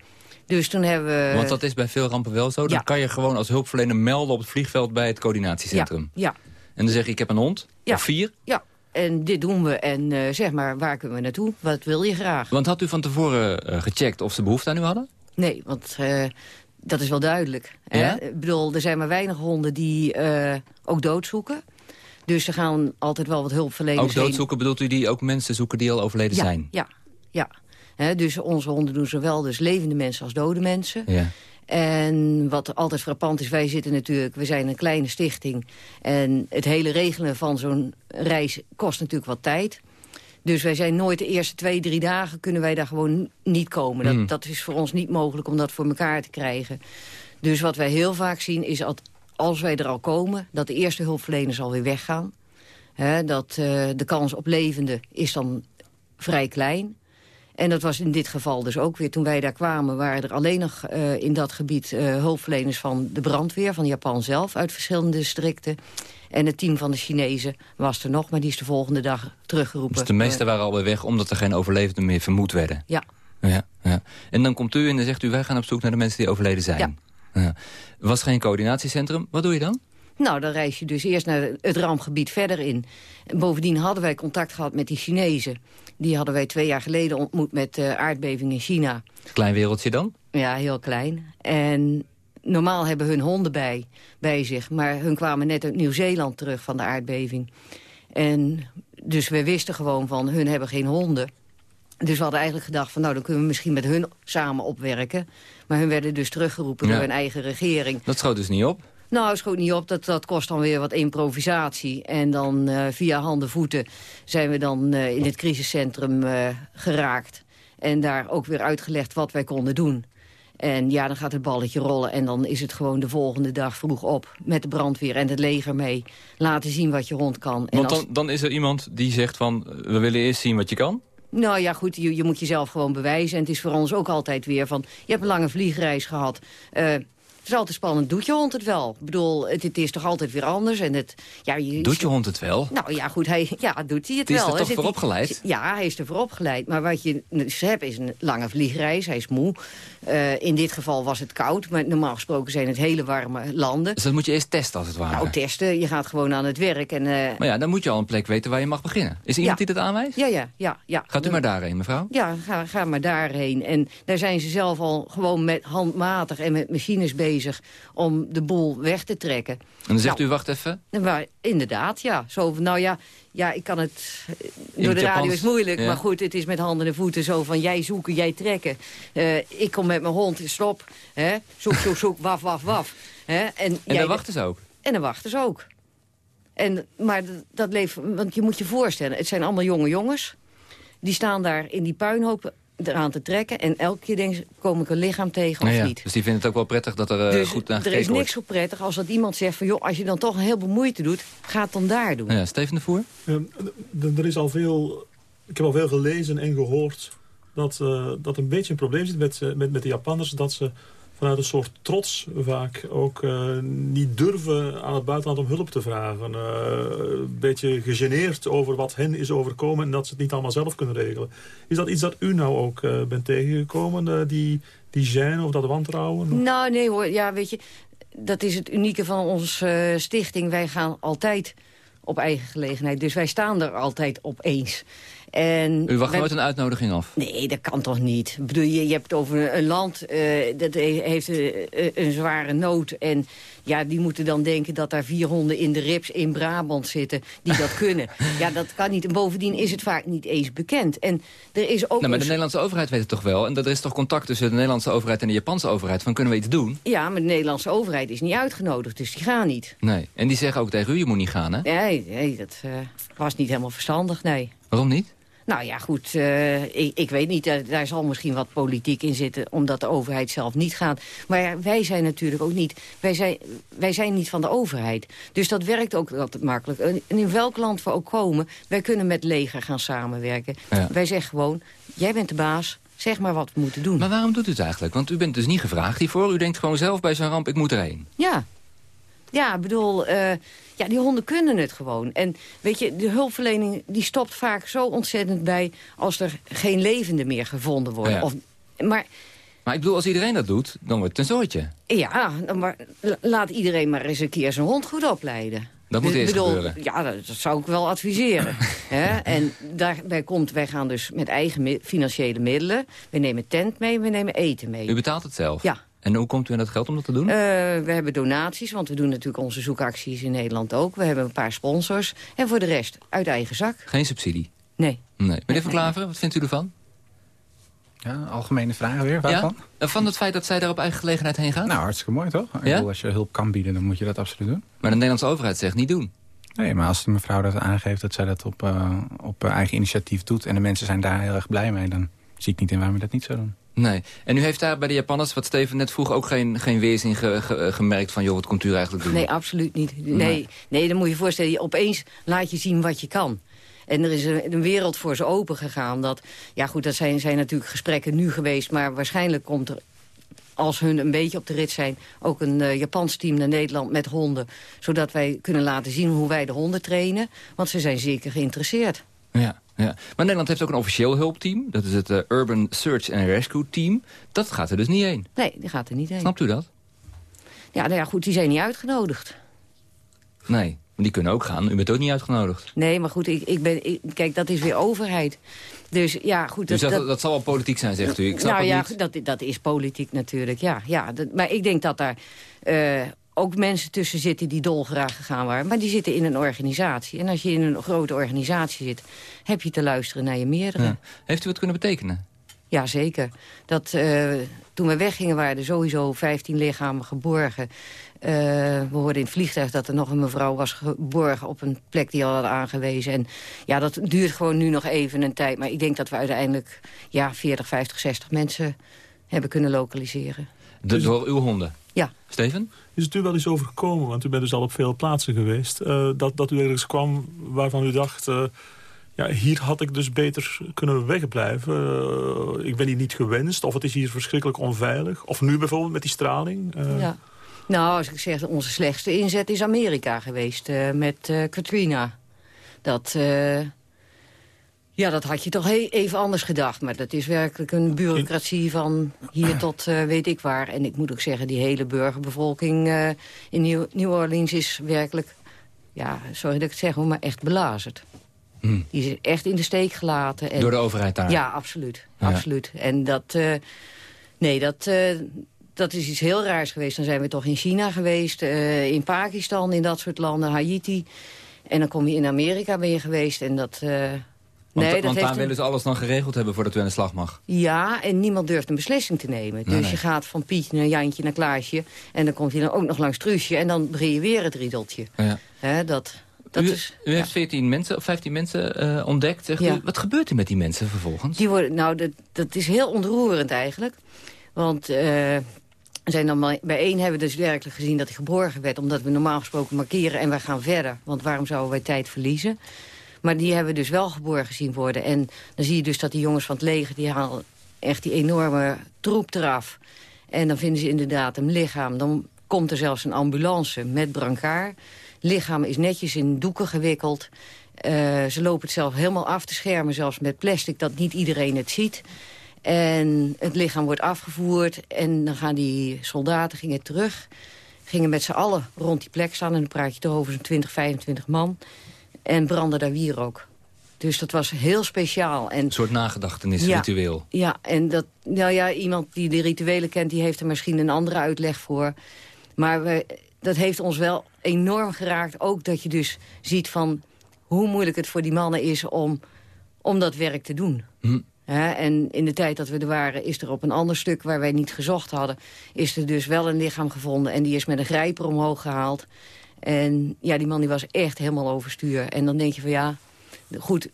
Dus toen hebben we... Want dat is bij veel rampen wel zo? Ja. Dan kan je gewoon als hulpverlener melden op het vliegveld bij het coördinatiecentrum? Ja. ja. En dan zeg je, ik heb een hond? Ja. Of vier? Ja. En dit doen we. En uh, zeg maar, waar kunnen we naartoe? Wat wil je graag? Want had u van tevoren gecheckt of ze behoefte aan u hadden? Nee, want dat is wel duidelijk. Hè? Ja? Ik bedoel, er zijn maar weinig honden die uh, ook doodzoeken. Dus er gaan altijd wel wat hulpverleners Ook doodzoeken bedoelt u die ook mensen zoeken die al overleden ja, zijn? Ja, ja. He, dus onze honden doen zowel dus levende mensen als dode mensen. Ja. En wat altijd frappant is, wij zitten natuurlijk, we zijn een kleine stichting. En het hele regelen van zo'n reis kost natuurlijk wat tijd. Dus wij zijn nooit de eerste twee, drie dagen kunnen wij daar gewoon niet komen. Dat, Hmm. dat is voor ons niet mogelijk om dat voor elkaar te krijgen. Dus wat wij heel vaak zien is dat als wij er al komen... dat de eerste hulpverleners alweer weggaan. Dat uh, de kans op levende is dan vrij klein. En dat was in dit geval dus ook weer. Toen wij daar kwamen waren er alleen nog uh, in dat gebied uh, hulpverleners van de brandweer... van Japan zelf uit verschillende districten. En het team van de Chinezen was er nog, maar die is de volgende dag teruggeroepen. Dus de meesten waren alweer weg omdat er geen overlevenden meer vermoed werden? Ja. ja, ja. En dan komt u en dan zegt u, wij gaan op zoek naar de mensen die overleden zijn. Ja. ja. Was geen coördinatiecentrum, wat doe je dan? Nou, dan reis je dus eerst naar het rampgebied verder in. En bovendien hadden wij contact gehad met die Chinezen. Die hadden wij twee jaar geleden ontmoet met de aardbeving in China. Klein wereldje dan? Ja, heel klein. En normaal hebben hun honden bij, bij zich. Maar hun kwamen net uit Nieuw-Zeeland terug van de aardbeving. En dus we wisten gewoon van, hun hebben geen honden. Dus we hadden eigenlijk gedacht van, nou, dan kunnen we misschien met hun samen opwerken. Maar hun werden dus teruggeroepen Ja. door hun eigen regering. Dat schoot dus niet op? Nou, schoot niet op. Dat, dat kost dan weer wat improvisatie. En dan eh, via handen voeten zijn we dan eh, in het crisiscentrum eh, geraakt. En daar ook weer uitgelegd wat wij konden doen. En ja, dan gaat het balletje rollen. En dan is het gewoon de volgende dag vroeg op. Met de brandweer en het leger mee. Laten zien wat je rond kan. En Want als- dan, dan is er iemand die zegt van, we willen eerst zien wat je kan? Nou ja, goed, je, je moet jezelf gewoon bewijzen. En het is voor ons ook altijd weer van... je hebt een lange vliegreis gehad. Eh, het is altijd spannend. Doet je hond het wel? Ik bedoel, het, het is toch altijd weer anders. En het, ja, je, Doet je hond het wel? Nou ja, goed, hij, ja, doet hij het Die is wel. er toch Zit voor hij- opgeleid? Ja, hij is ervoor opgeleid. Maar wat je dus hebt is een lange vliegreis. Hij is moe. Eh, in dit geval was het koud. Maar normaal gesproken zijn het hele warme landen. Dus dat moet je eerst testen als het ware. Nou, testen. Je gaat gewoon aan het werk. En, eh, Maar ja, dan moet je al een plek weten waar je mag beginnen. Is er iemand Ja. die dat aanwijst? ja, ja, ja, ja. Gaat u maar daarheen, mevrouw? Ja, ga, ga maar daarheen. En daar zijn ze zelf al gewoon met handmatig en met machines bezig... om de boel weg te trekken. En dan zegt Nou, u, wacht even. Maar inderdaad, ja. Zo nou ja, ja, ik kan het... eh, In Door de radio is moeilijk, ja. maar goed, het is met handen en voeten zo van... jij zoeken, jij trekken. Eh, ik kom met mijn hond, stop. Hè? Zoek, zoek, zoek, waf, waf, waf. Hè? En, En jij- daar wachten ze ook. En dan wachten ze ook. En, maar dat- leeft... Want je moet je voorstellen, het zijn allemaal jonge jongens. Die staan daar in die puinhoop eraan te trekken. En elke keer denken ze, kom ik een lichaam tegen of Nou ja, niet? Dus die vinden het ook wel prettig dat er eh, dus goed naar er gekeken is niks wordt. zo prettig als dat iemand zegt van... joh, als je dan toch een heleboel moeite doet, ga het dan daar doen. Ja, Steven de Voer? Ehm, er is al veel, ik heb al veel gelezen en gehoord dat, eh, dat een beetje een probleem zit met, eh, met, met de Japanners. Dat ze vanuit een soort trots vaak ook eh, niet durven aan het buitenland om hulp te vragen. Uh, een beetje gegeneerd over wat hen is overkomen en dat ze het niet allemaal zelf kunnen regelen. Is dat iets dat u nou ook uh, bent tegengekomen, die, die zijn of dat wantrouwen? Nou, nee hoor. Ja, weet je, dat is het unieke van onze stichting. Wij gaan altijd op eigen gelegenheid. Dus wij staan er altijd opeens. En U wacht nooit een uitnodiging af? Nee, dat kan toch niet. Ik bedoel, je, je hebt over een land uh, dat heeft uh, een zware nood. En ja, die moeten dan denken dat daar vier honden in de rips in Brabant zitten... die dat kunnen. (laughs) Ja, dat kan niet. En bovendien is het vaak niet eens bekend. En er is ook nou, maar de Nederlandse overheid weet het toch wel? En er is toch contact tussen de Nederlandse overheid en de Japanse overheid... van kunnen we iets doen? Ja, maar de Nederlandse overheid is niet uitgenodigd, dus die gaan niet. Nee, en die zeggen ook tegen u, je moet niet gaan, hè? Nee, nee dat uh, was niet helemaal verstandig, nee. Waarom niet? Nou ja, goed, uh, ik, ik, weet niet, daar, daar, zal misschien wat politiek in zitten... omdat de overheid zelf niet gaat. Maar ja, wij zijn natuurlijk ook niet... Wij zijn, wij zijn niet van de overheid. Dus dat werkt ook altijd makkelijk. En in welk land we ook komen, wij kunnen met leger gaan samenwerken. Ja. Wij zeggen gewoon, jij bent de baas, zeg maar wat we moeten doen. Maar waarom doet u het eigenlijk? Want u bent dus niet gevraagd hiervoor. U denkt gewoon zelf bij zo'n ramp, ik moet erheen. Ja, ja, ik bedoel, uh, ja, die honden kunnen het gewoon. En weet je, de hulpverlening die stopt vaak zo ontzettend bij... als er geen levenden meer gevonden worden. Ja. Of, maar, maar ik bedoel, als iedereen dat doet, dan wordt het een zooitje. Ja, maar laat iedereen maar eens een keer zijn hond goed opleiden. Dat moet eerst bedoel, gebeuren. Ja, dat, dat, zou ik wel adviseren. (laughs) En daarbij komt, wij gaan dus met eigen financiële middelen. We nemen tent mee, we nemen eten mee. U betaalt het zelf? Ja. En hoe komt u aan dat geld om dat te doen? Uh, we hebben donaties, want we doen natuurlijk onze zoekacties in Nederland ook. We hebben een paar sponsors. En voor de rest uit eigen zak. Geen subsidie? Nee. nee. Meneer Van Klaveren, wat vindt u ervan? Ja, algemene vragen weer. Waarvan? Ja? Van het feit dat zij daar op eigen gelegenheid heen gaan? Nou, hartstikke mooi toch? Ja? Bedoel, als je hulp kan bieden, dan moet je dat absoluut doen. Maar de Nederlandse overheid zegt niet doen. Nee, maar als de mevrouw dat aangeeft dat zij dat op, uh, op eigen initiatief doet... en de mensen zijn daar heel erg blij mee... dan zie ik niet in waarom we dat niet zou doen. Nee. En u heeft daar bij de Japanners, wat Steven net vroeg... ook geen, geen weerzin ge, ge, gemerkt van... joh, wat komt u eigenlijk doen? Nee, absoluut niet. Nee, nee. nee dan moet je je voorstellen... Je opeens laat je zien wat je kan. En er is een, een wereld voor ze open gegaan. Dat, ja goed, dat zijn, zijn natuurlijk gesprekken nu geweest... maar waarschijnlijk komt er als hun een beetje op de rit zijn... ook een uh, Japans team naar Nederland met honden. Zodat wij kunnen laten zien hoe wij de honden trainen. Want ze zijn zeker geïnteresseerd. Ja. Ja. Maar Nederland heeft ook een officieel hulpteam. Dat is het uh, Urban Search and Rescue Team. Dat gaat er dus niet heen. Nee, die gaat er niet heen. Snapt u dat? Ja, nou ja, goed, die zijn niet uitgenodigd. Nee, maar die kunnen ook gaan. U bent ook niet uitgenodigd. Nee, maar goed, ik, ik ben, ik, kijk, dat is weer overheid. Dus ja, goed. Dus dat, dat, dat zal wel politiek zijn, zegt u. Ik snap nou ja, niet. Dat, dat is politiek natuurlijk, ja. ja dat, maar ik denk dat daar... Uh, ook mensen tussen zitten die dolgraag gegaan waren. Maar die zitten in een organisatie. En als je in een grote organisatie zit, heb je te luisteren naar je meerdere. Ja. Heeft u wat kunnen betekenen? Ja, zeker. Dat, uh, toen we weggingen waren er sowieso 15 lichamen geborgen. Uh, we hoorden in het vliegtuig dat er nog een mevrouw was geborgen... op een plek die al had aangewezen. En ja, dat duurt gewoon nu nog even een tijd. Maar ik denk dat we uiteindelijk ja, 40, 50, 60 mensen hebben kunnen lokaliseren. De, door uw honden? Ja. Steven? Is het u wel eens overgekomen, want u bent dus al op veel plaatsen geweest... Uh, dat, dat u ergens kwam waarvan u dacht... Uh, ja, hier had ik dus beter kunnen wegblijven. Uh, ik ben hier niet gewenst, of het is hier verschrikkelijk onveilig. Of nu bijvoorbeeld met die straling. Ja. Nou, als ik zeg, onze slechtste inzet is Amerika geweest met Katrina. Dat... Ja, dat had je toch even anders gedacht. Maar dat is werkelijk een bureaucratie van hier tot uh, weet ik waar. En ik moet ook zeggen, die hele burgerbevolking uh, in New, New, Orleans is werkelijk... Ja, sorry dat ik het zeg, maar echt belazerd. Hmm. Die is echt in de steek gelaten. En, Door de overheid daar? Ja, absoluut. Ja. absoluut. En dat... Uh, nee, dat... dat is iets heel raars geweest. Dan zijn we toch in China geweest, in Pakistan, in dat soort landen, Haiti. En dan kom je in Amerika ben je geweest en dat... Want, nee, dat want heeft daar willen ze alles dan geregeld hebben voordat u aan de slag mag. Ja, en niemand durft een beslissing te nemen. Dus Nee, je gaat van Pietje naar Jantje naar Klaasje... en dan komt hij dan ook nog langs Truusje... en dan begin je weer het riedeltje. Ja. Dat, dat u, is, u heeft 14 mensen of 15 mensen eh, ontdekt. Zegt Ja. u. Wat gebeurt er met die mensen vervolgens? Die worden, nou, dat, dat is heel ontroerend eigenlijk. Want we zijn dan bij één hebben we dus werkelijk gezien dat hij geborgen werd... omdat we normaal gesproken markeren en wij gaan verder. Want waarom zouden wij tijd verliezen? Maar die hebben we dus wel geborgen zien worden. En dan zie je dus dat die jongens van het leger... die halen echt die enorme troep eraf. En dan vinden ze inderdaad een lichaam. Dan komt er zelfs een ambulance met brancard. Lichaam is netjes in doeken gewikkeld. Uh, ze lopen het zelf helemaal af te schermen, zelfs met plastic, dat niet iedereen het ziet. En het lichaam wordt afgevoerd en dan gaan die soldaten gingen terug. Gingen met z'n allen rond die plek staan en dan praat je toch over zo'n 20, 25 man. En brandden daar wierook. Dus dat was heel speciaal. En, een soort nagedachtenisritueel. Ja, ja, en dat, nou ja, iemand die de rituelen kent... die heeft er misschien een andere uitleg voor. Maar we, dat heeft ons wel enorm geraakt. Ook dat je dus ziet van hoe moeilijk het voor die mannen is... om, om dat werk te doen. Hm. en in de tijd dat we er waren, is er op een ander stuk waar wij niet gezocht hadden... is er dus wel een lichaam gevonden en die is met een grijper omhoog gehaald. En ja, die man die was echt helemaal overstuur. En dan denk je van ja, goed,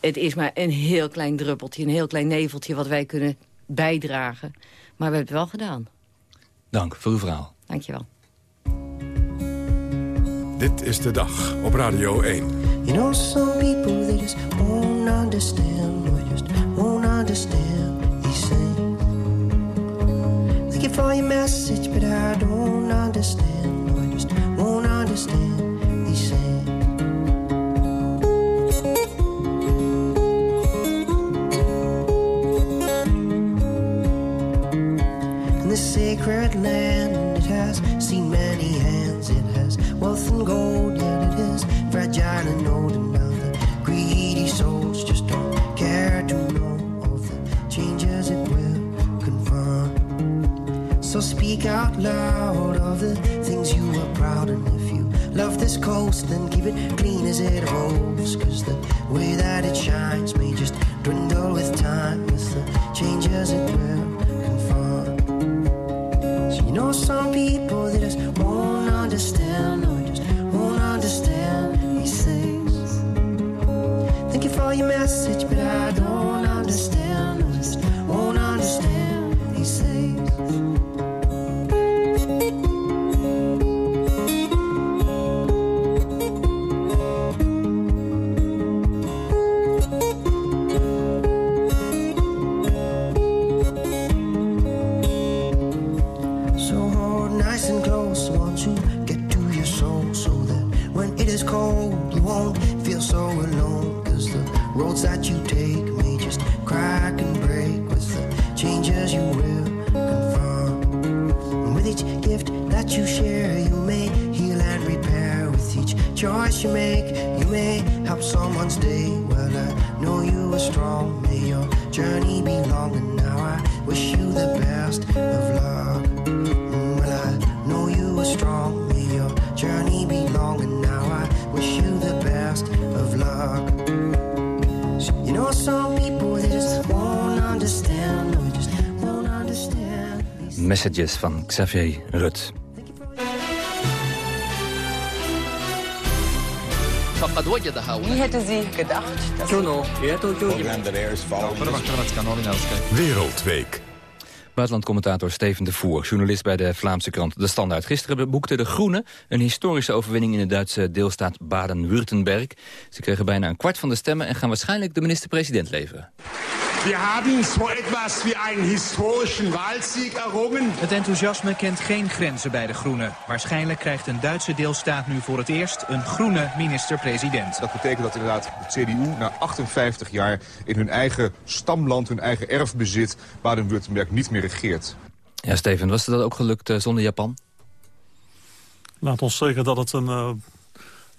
het is maar een heel klein druppeltje... een heel klein neveltje wat wij kunnen bijdragen. Maar we hebben het wel gedaan. Dank voor uw verhaal. Dank je wel. Dit is de dag op Radio 1. You know some people they just won't understand or just won't understand these things. Thank you for your message, but I don't understand sacred land, it has seen many hands, it has wealth and gold, yet it is fragile and old. And now the greedy souls just don't care to know of the changes it will confront. So speak out loud of the love this coast, and keep it clean as it holds. Cause the way that it shines may just dwindle with time, with the changes it will confront. So you know some people they just won't understand or just won't understand these things. Thank you for your message, but I don't Messages van Xavier Rut. Wie hätte sie gedacht? Dass Wereldweek. Buitenlandcommentator Steven de Voer, journalist bij de Vlaamse krant De Standaard. Gisteren boekte de Groenen een historische overwinning in de Duitse deelstaat Baden-Württemberg. Ze kregen bijna een kwart van de stemmen en gaan waarschijnlijk de minister-president leveren. Wir haben so etwas wie einen historischen Wahlsieg errungen. Het enthousiasme kent geen grenzen bij de Groenen. Waarschijnlijk krijgt een Duitse deelstaat nu voor het eerst een groene minister-president. Dat betekent dat inderdaad de CDU na 58 jaar in hun eigen stamland, hun eigen erfbezit, Baden-Württemberg niet meer regeert. Ja, Steven, was het dat ook gelukt eh, zonder Japan? Laat ons zeggen dat het een... eh,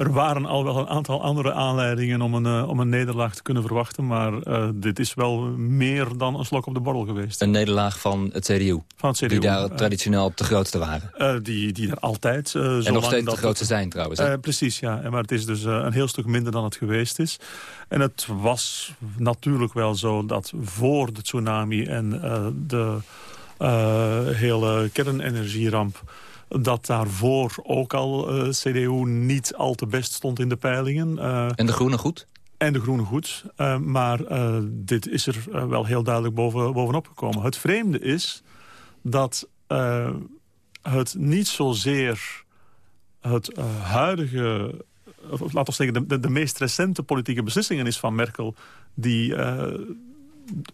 er waren al wel een aantal andere aanleidingen om een, eh, om een nederlaag te kunnen verwachten. Maar eh, dit is wel meer dan een slok op de borrel geweest. Een nederlaag van het CDU? Van het CDU. Die daar eh. traditioneel op de grootste waren. Die, die er altijd... en nog steeds de grootste zijn trouwens. precies, ja. Maar het is dus een heel stuk minder dan het geweest is. En het was natuurlijk wel zo dat voor de tsunami en de hele kernenergieramp... dat daarvoor ook al eh, CDU niet al te best stond in de peilingen. Eh, en de Groenen goed? En de Groenen goed. Eh, maar dit is er wel heel duidelijk boven, bovenop gekomen. Het vreemde is dat het niet zozeer het huidige... of laten we zeggen, de, de, de meest recente politieke beslissingen is van Merkel... die,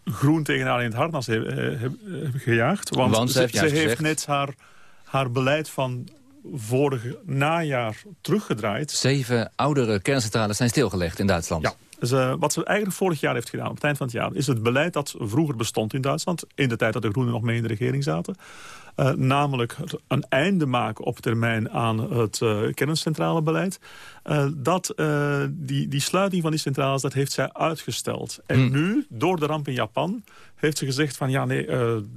groen tegenaan in het harnas hebben heb, gejaagd. Want, Want ze heeft ze net haar, haar beleid van vorig najaar teruggedraaid. Zeven oudere kerncentrales zijn stilgelegd in Duitsland. Ja. Dus, eh, wat ze eigenlijk vorig jaar heeft gedaan, op het eind van het jaar... is het beleid dat vroeger bestond in Duitsland... in de tijd dat de Groenen nog mee in de regering zaten... eh, namelijk een einde maken op termijn aan het eh kerncentrale beleid. dat, die, die sluiting van die centrales, dat heeft zij uitgesteld. En Hmm. nu, door de ramp in Japan, heeft ze gezegd van... ja, nee,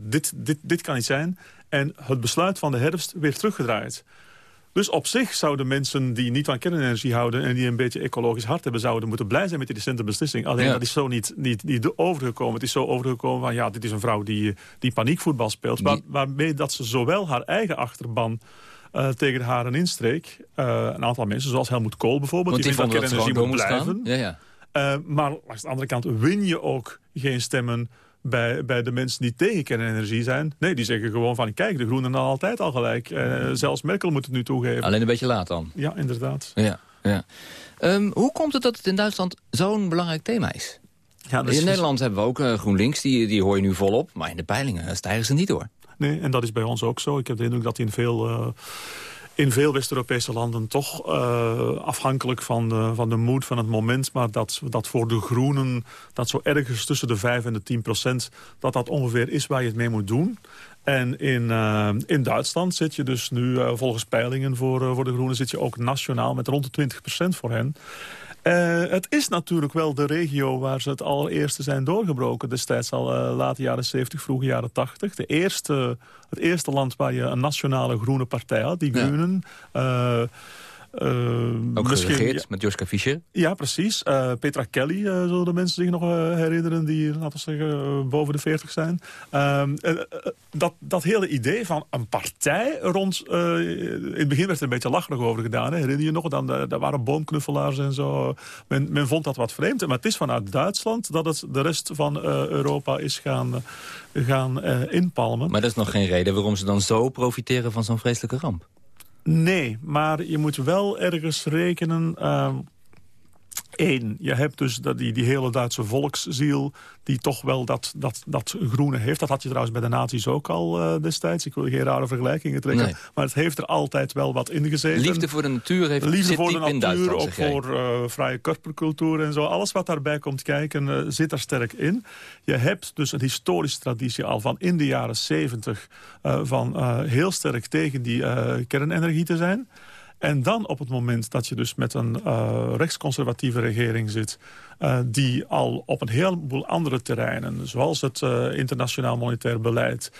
dit, dit, dit kan niet zijn. En het besluit van de herfst weer teruggedraaid. Dus op zich zouden mensen die niet van kernenergie houden... en die een beetje ecologisch hart hebben... zouden moeten blij zijn met die recente beslissing. Alleen Ja. dat is zo niet, niet, niet overgekomen. Het is zo overgekomen van... ja, dit is een vrouw die, die paniekvoetbal speelt. Waar, waarmee dat ze zowel haar eigen achterban... eh, tegen haar een instreek. Eh, een aantal mensen, zoals Helmoet Kool bijvoorbeeld... Want die vindt vonden dat kernenergie moet blijven. Ja, ja. Eh, maar langs de andere kant win je ook geen stemmen bij, bij de mensen die tegen kernenergie zijn. Nee, die zeggen gewoon van, kijk, de groenen hadden altijd al gelijk. Eh, zelfs Merkel moet het nu toegeven. Alleen een beetje laat dan. Ja, inderdaad. Ja, ja. Ehm, hoe komt het dat het in Duitsland zo'n belangrijk thema is? Ja, dat in Nederland hebben we ook eh, GroenLinks, die, die hoor je nu volop. Maar in de peilingen stijgen ze niet door. Nee, en dat is bij ons ook zo. Ik heb de indruk dat in veel, eh, in veel West-Europese landen toch eh, afhankelijk van de, van de moed van het moment... maar dat, dat voor de groenen, dat zo ergens tussen de 5 en de 10 procent... dat dat ongeveer is waar je het mee moet doen. En in, eh, in Duitsland zit je dus nu eh, volgens peilingen voor, voor de groenen... zit je ook nationaal met rond de 20 procent voor hen. Eh, het is natuurlijk wel de regio waar ze het allereerste zijn doorgebroken. Destijds al eh, late jaren 70, vroege jaren 80. De eerste, het eerste land waar je een nationale groene partij had, die Ja. Groenen. Eh, Ook misschien- geregeerd ja, met Joschka Fischer. ja, precies. Eh, Petra Kelly eh, zullen de mensen zich nog eh, herinneren... die, laten we zeggen, boven de 40 zijn. Ehm, eh, eh, dat, dat hele idee van een partij rond... in het begin werd er een beetje lacherig over gedaan. Hè. Herinner je nog? Dan, daar waren boomknuffelaars en zo. Men, men vond dat wat vreemd. Maar het is vanuit Duitsland dat het de rest van Europa is gaan, gaan inpalmen. Maar dat is nog geen reden waarom ze dan zo profiteren van zo'n vreselijke ramp. Nee, maar je moet wel ergens rekenen... ehm, Eén, je hebt dus dat die, die hele Duitse volksziel... die toch wel dat, dat, dat groene heeft. Dat had je trouwens bij de nazi's ook al eh, destijds. Ik wil geen rare vergelijkingen trekken. Nee. Maar het heeft er altijd wel wat in gezeten. Liefde voor de natuur heeft Liefde zit voor de natuur, Duitsland, ook voor eh vrije korpercultuur en zo. Alles wat daarbij komt kijken eh, zit er sterk in. Je hebt dus een historische traditie al van in de jaren 70... eh, van heel sterk tegen die kernenergie te zijn... En dan op het moment dat je dus met een eh, rechtsconservatieve regering zit... eh, die al op een heleboel andere terreinen... zoals het eh, internationaal monetair beleid...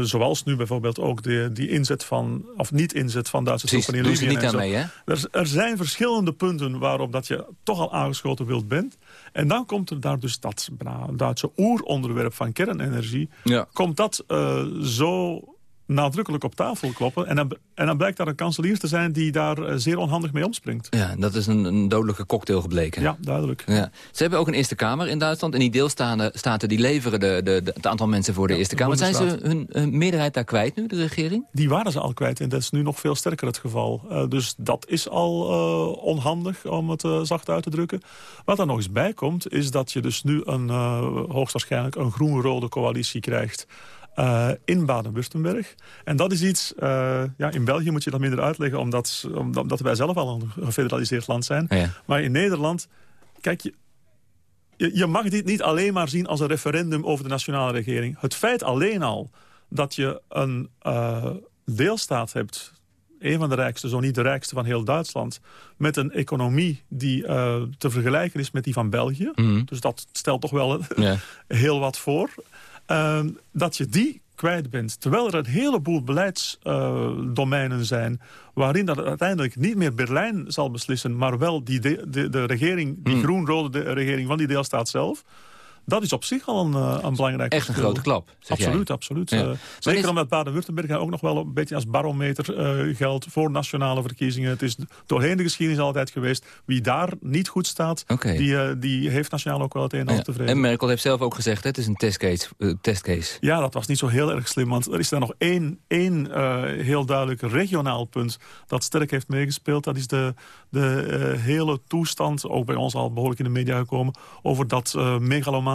zoals nu bijvoorbeeld ook de, die inzet van... of niet inzet van Duitse troepen in Libië niet en aan zo. mee, hè? Er, er zijn verschillende punten waarop dat je toch al aangeschoten wilt bent. En dan komt er daar dus dat Duitse oeronderwerp van kernenergie... Ja. komt dat zo nadrukkelijk op tafel kloppen. En dan, en dan blijkt daar een kanselier te zijn die daar eh, zeer onhandig mee omspringt. Ja, dat is een, een dodelijke cocktail gebleken. Ja, duidelijk. Ja. Ze hebben ook een Eerste Kamer in Duitsland. En die deelstaten staten die leveren de, de, de- het aantal mensen voor de Eerste Kamer. Zijn ze hun, hun meerderheid daar kwijt nu, de regering? Die waren ze al kwijt en dat is nu nog veel sterker het geval. Eh, dus dat is al eh, onhandig, om het zacht uit te drukken. Wat er nog eens bij komt, is dat je dus nu een, hoogstwaarschijnlijk een groen-rode coalitie krijgt... eh, in Baden-Württemberg. En dat is iets, eh, ja, in België moet je dat minder uitleggen... omdat, omdat, wij zelf al een gefederaliseerd land zijn. Ja. Maar in Nederland, kijk, je, je, mag dit niet alleen maar zien als een referendum over de nationale regering. Het feit alleen al dat je een eh, deelstaat hebt... een van de rijkste, zo niet de rijkste van heel Duitsland... met een economie die te vergelijken is met die van België. Mhm. Dus dat stelt toch wel Ja. (laughs) heel wat voor. Ehm, dat je die kwijt bent. Terwijl er een heleboel beleidsdomeinen zijn... waarin dat uiteindelijk niet meer Berlijn zal beslissen... maar wel die de, de, de regering, die groen-rode de- regering van die deelstaat zelf... Dat is op zich al een, eh, een belangrijk Echt een verschil. grote klap, jij. Absoluut, absoluut. Ja. Eh, zeker is- omdat Baden-Württemberg ook nog wel een beetje als barometer eh, geldt... voor nationale verkiezingen. Het is doorheen de geschiedenis altijd geweest. Wie daar niet goed staat, die, die heeft nationaal ook wel het een en ander te Ja. vrezen. En Merkel heeft zelf ook gezegd, hè, het is een testcase. testcase. Ja, dat was niet zo heel erg slim. Want er is daar nog één, één heel duidelijk regionaal punt... dat sterk heeft meegespeeld. Dat is de, de hele toestand, ook bij ons al behoorlijk in de media gekomen... over dat eh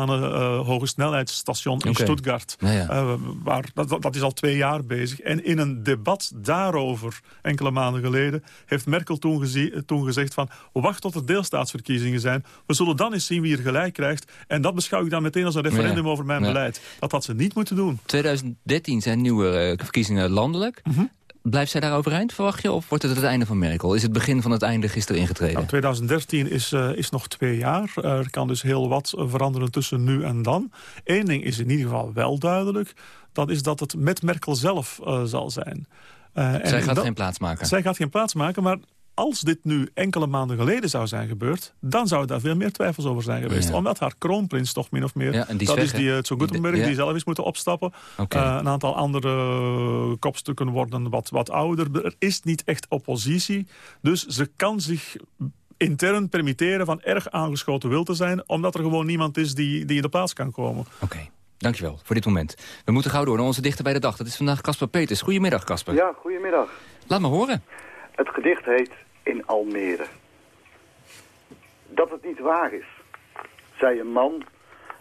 bestaande uh, hoge snelheidsstation in. Stuttgart. Ja. Uh, waar, dat, dat is al twee jaar bezig. En in een debat daarover, enkele maanden geleden... heeft Merkel toen, geze- toen gezegd van... wacht tot er deelstaatsverkiezingen zijn. We zullen dan eens zien wie er gelijk krijgt. En dat beschouw ik dan meteen als een referendum Ja. over mijn Ja. beleid. Dat had ze niet moeten doen. 2013 zijn nieuwe eh, verkiezingen landelijk. Mhm. Blijft zij daar overeind, verwacht je? Of wordt het het einde van Merkel? Is het begin van het einde gisteren ingetreden? Nou, 2013 is, eh, is nog twee jaar. Er kan dus heel wat veranderen tussen nu en dan. Eén ding is in ieder geval wel duidelijk. Dat is dat het met Merkel zelf eh, zal zijn. Eh, Zij gaat geen plaats maken. Zij gaat geen plaats maken, maar als dit nu enkele maanden geleden zou zijn gebeurd... dan zou daar veel meer twijfels over zijn geweest. Ja. Omdat haar kroonprins toch min of meer... Ja, is dat weg, is die uh, Zo Gutenberg, Die- ja. die zelf is moeten opstappen. Oké. Eh, een aantal andere kopstukken worden wat, wat ouder. Er is niet echt oppositie. Dus ze kan zich intern permitteren van erg aangeschoten wil te zijn... omdat er gewoon niemand is die, die in de plaats kan komen. Dankjewel voor dit moment. We moeten gauw door naar onze dichter bij de dag. Dat is vandaag Casper Peters. Goedemiddag, Casper. Ja, goedemiddag. Laat me horen. Het gedicht heet In Almere. Dat het niet waar is, zei een man,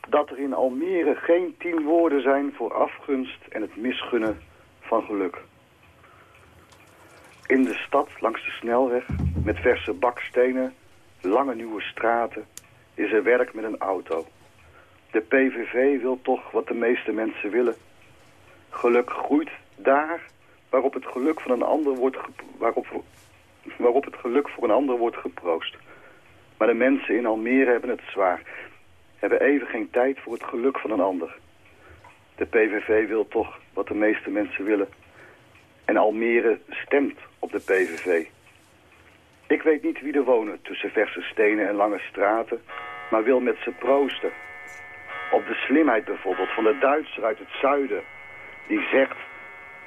dat er in Almere geen tien woorden zijn voor afgunst en het misgunnen van geluk. In de stad langs de snelweg, met verse bakstenen, lange nieuwe straten, is er werk met een auto. De PVV wil toch wat de meeste mensen willen. Geluk groeit daar waarop het geluk van een ander wordt waarop, waarop het geluk voor een ander wordt geproost. Maar de mensen in Almere hebben het zwaar. Hebben even geen tijd voor het geluk van een ander. De PVV wil toch wat de meeste mensen willen. En Almere stemt op de PVV. Ik weet niet wie er wonen tussen verse stenen en lange straten, maar wil met ze proosten. Op de slimheid bijvoorbeeld van de Duitser uit het zuiden, die zegt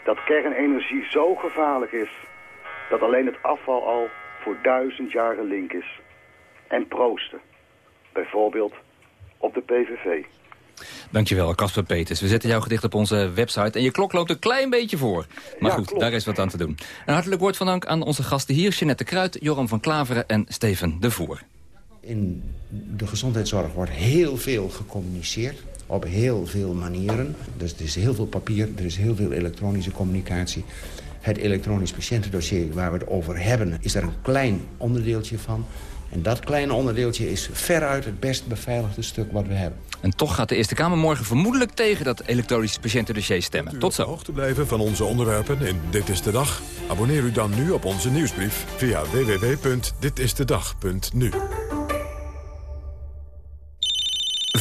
dat kernenergie zo gevaarlijk is dat alleen het afval al voor duizend jaren link is. En proosten, bijvoorbeeld op de PVV. Dankjewel, Casper Peters. We zetten jouw gedicht op onze website en je klok loopt een klein beetje voor. Maar Ja, goed, klopt. daar is wat aan te doen. Een hartelijk woord van dank aan onze gasten hier, Jeanette Kruid, Joram van Klaveren en Steven de Voer. In de gezondheidszorg wordt heel veel gecommuniceerd. Op heel veel manieren. Dus er is heel veel papier, er is heel veel elektronische communicatie. Het elektronisch patiëntendossier waar we het over hebben... is daar een klein onderdeeltje van. En dat kleine onderdeeltje is veruit het best beveiligde stuk wat we hebben. En toch gaat de Eerste Kamer morgen vermoedelijk tegen dat elektronisch patiëntendossier stemmen. Tot zo. hoogte blijven van onze onderwerpen in Dit is de Dag? Abonneer u dan nu op onze nieuwsbrief via www.ditistedag.nu.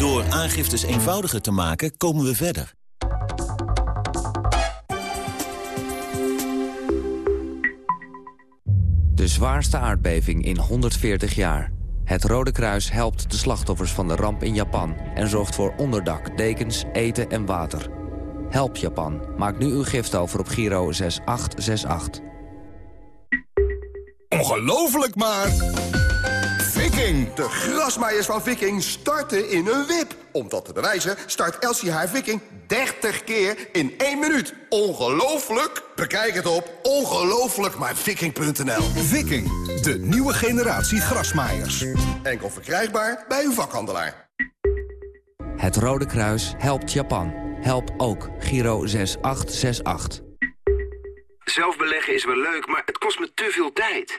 Door aangiftes eenvoudiger te maken, komen we verder. De zwaarste aardbeving in 140 jaar. Het Rode Kruis helpt de slachtoffers van de ramp in Japan... en zorgt voor onderdak, dekens, eten en water. Help Japan. Maak nu uw gift over op Giro 6868. Ongelooflijk maar... Viking, de grasmaaiers van Viking starten in een wip. Om dat te bewijzen start Elsie haar Viking 30 keer in 1 minuut. Ongelooflijk? Bekijk het op ongelooflijkmaarviking.nl Viking, de nieuwe generatie grasmaaiers. Enkel verkrijgbaar bij uw vakhandelaar. Het Rode Kruis helpt Japan. Help ook Giro 6868. Zelf beleggen is wel leuk, maar het kost me te veel tijd.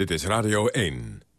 Dit is Radio 1.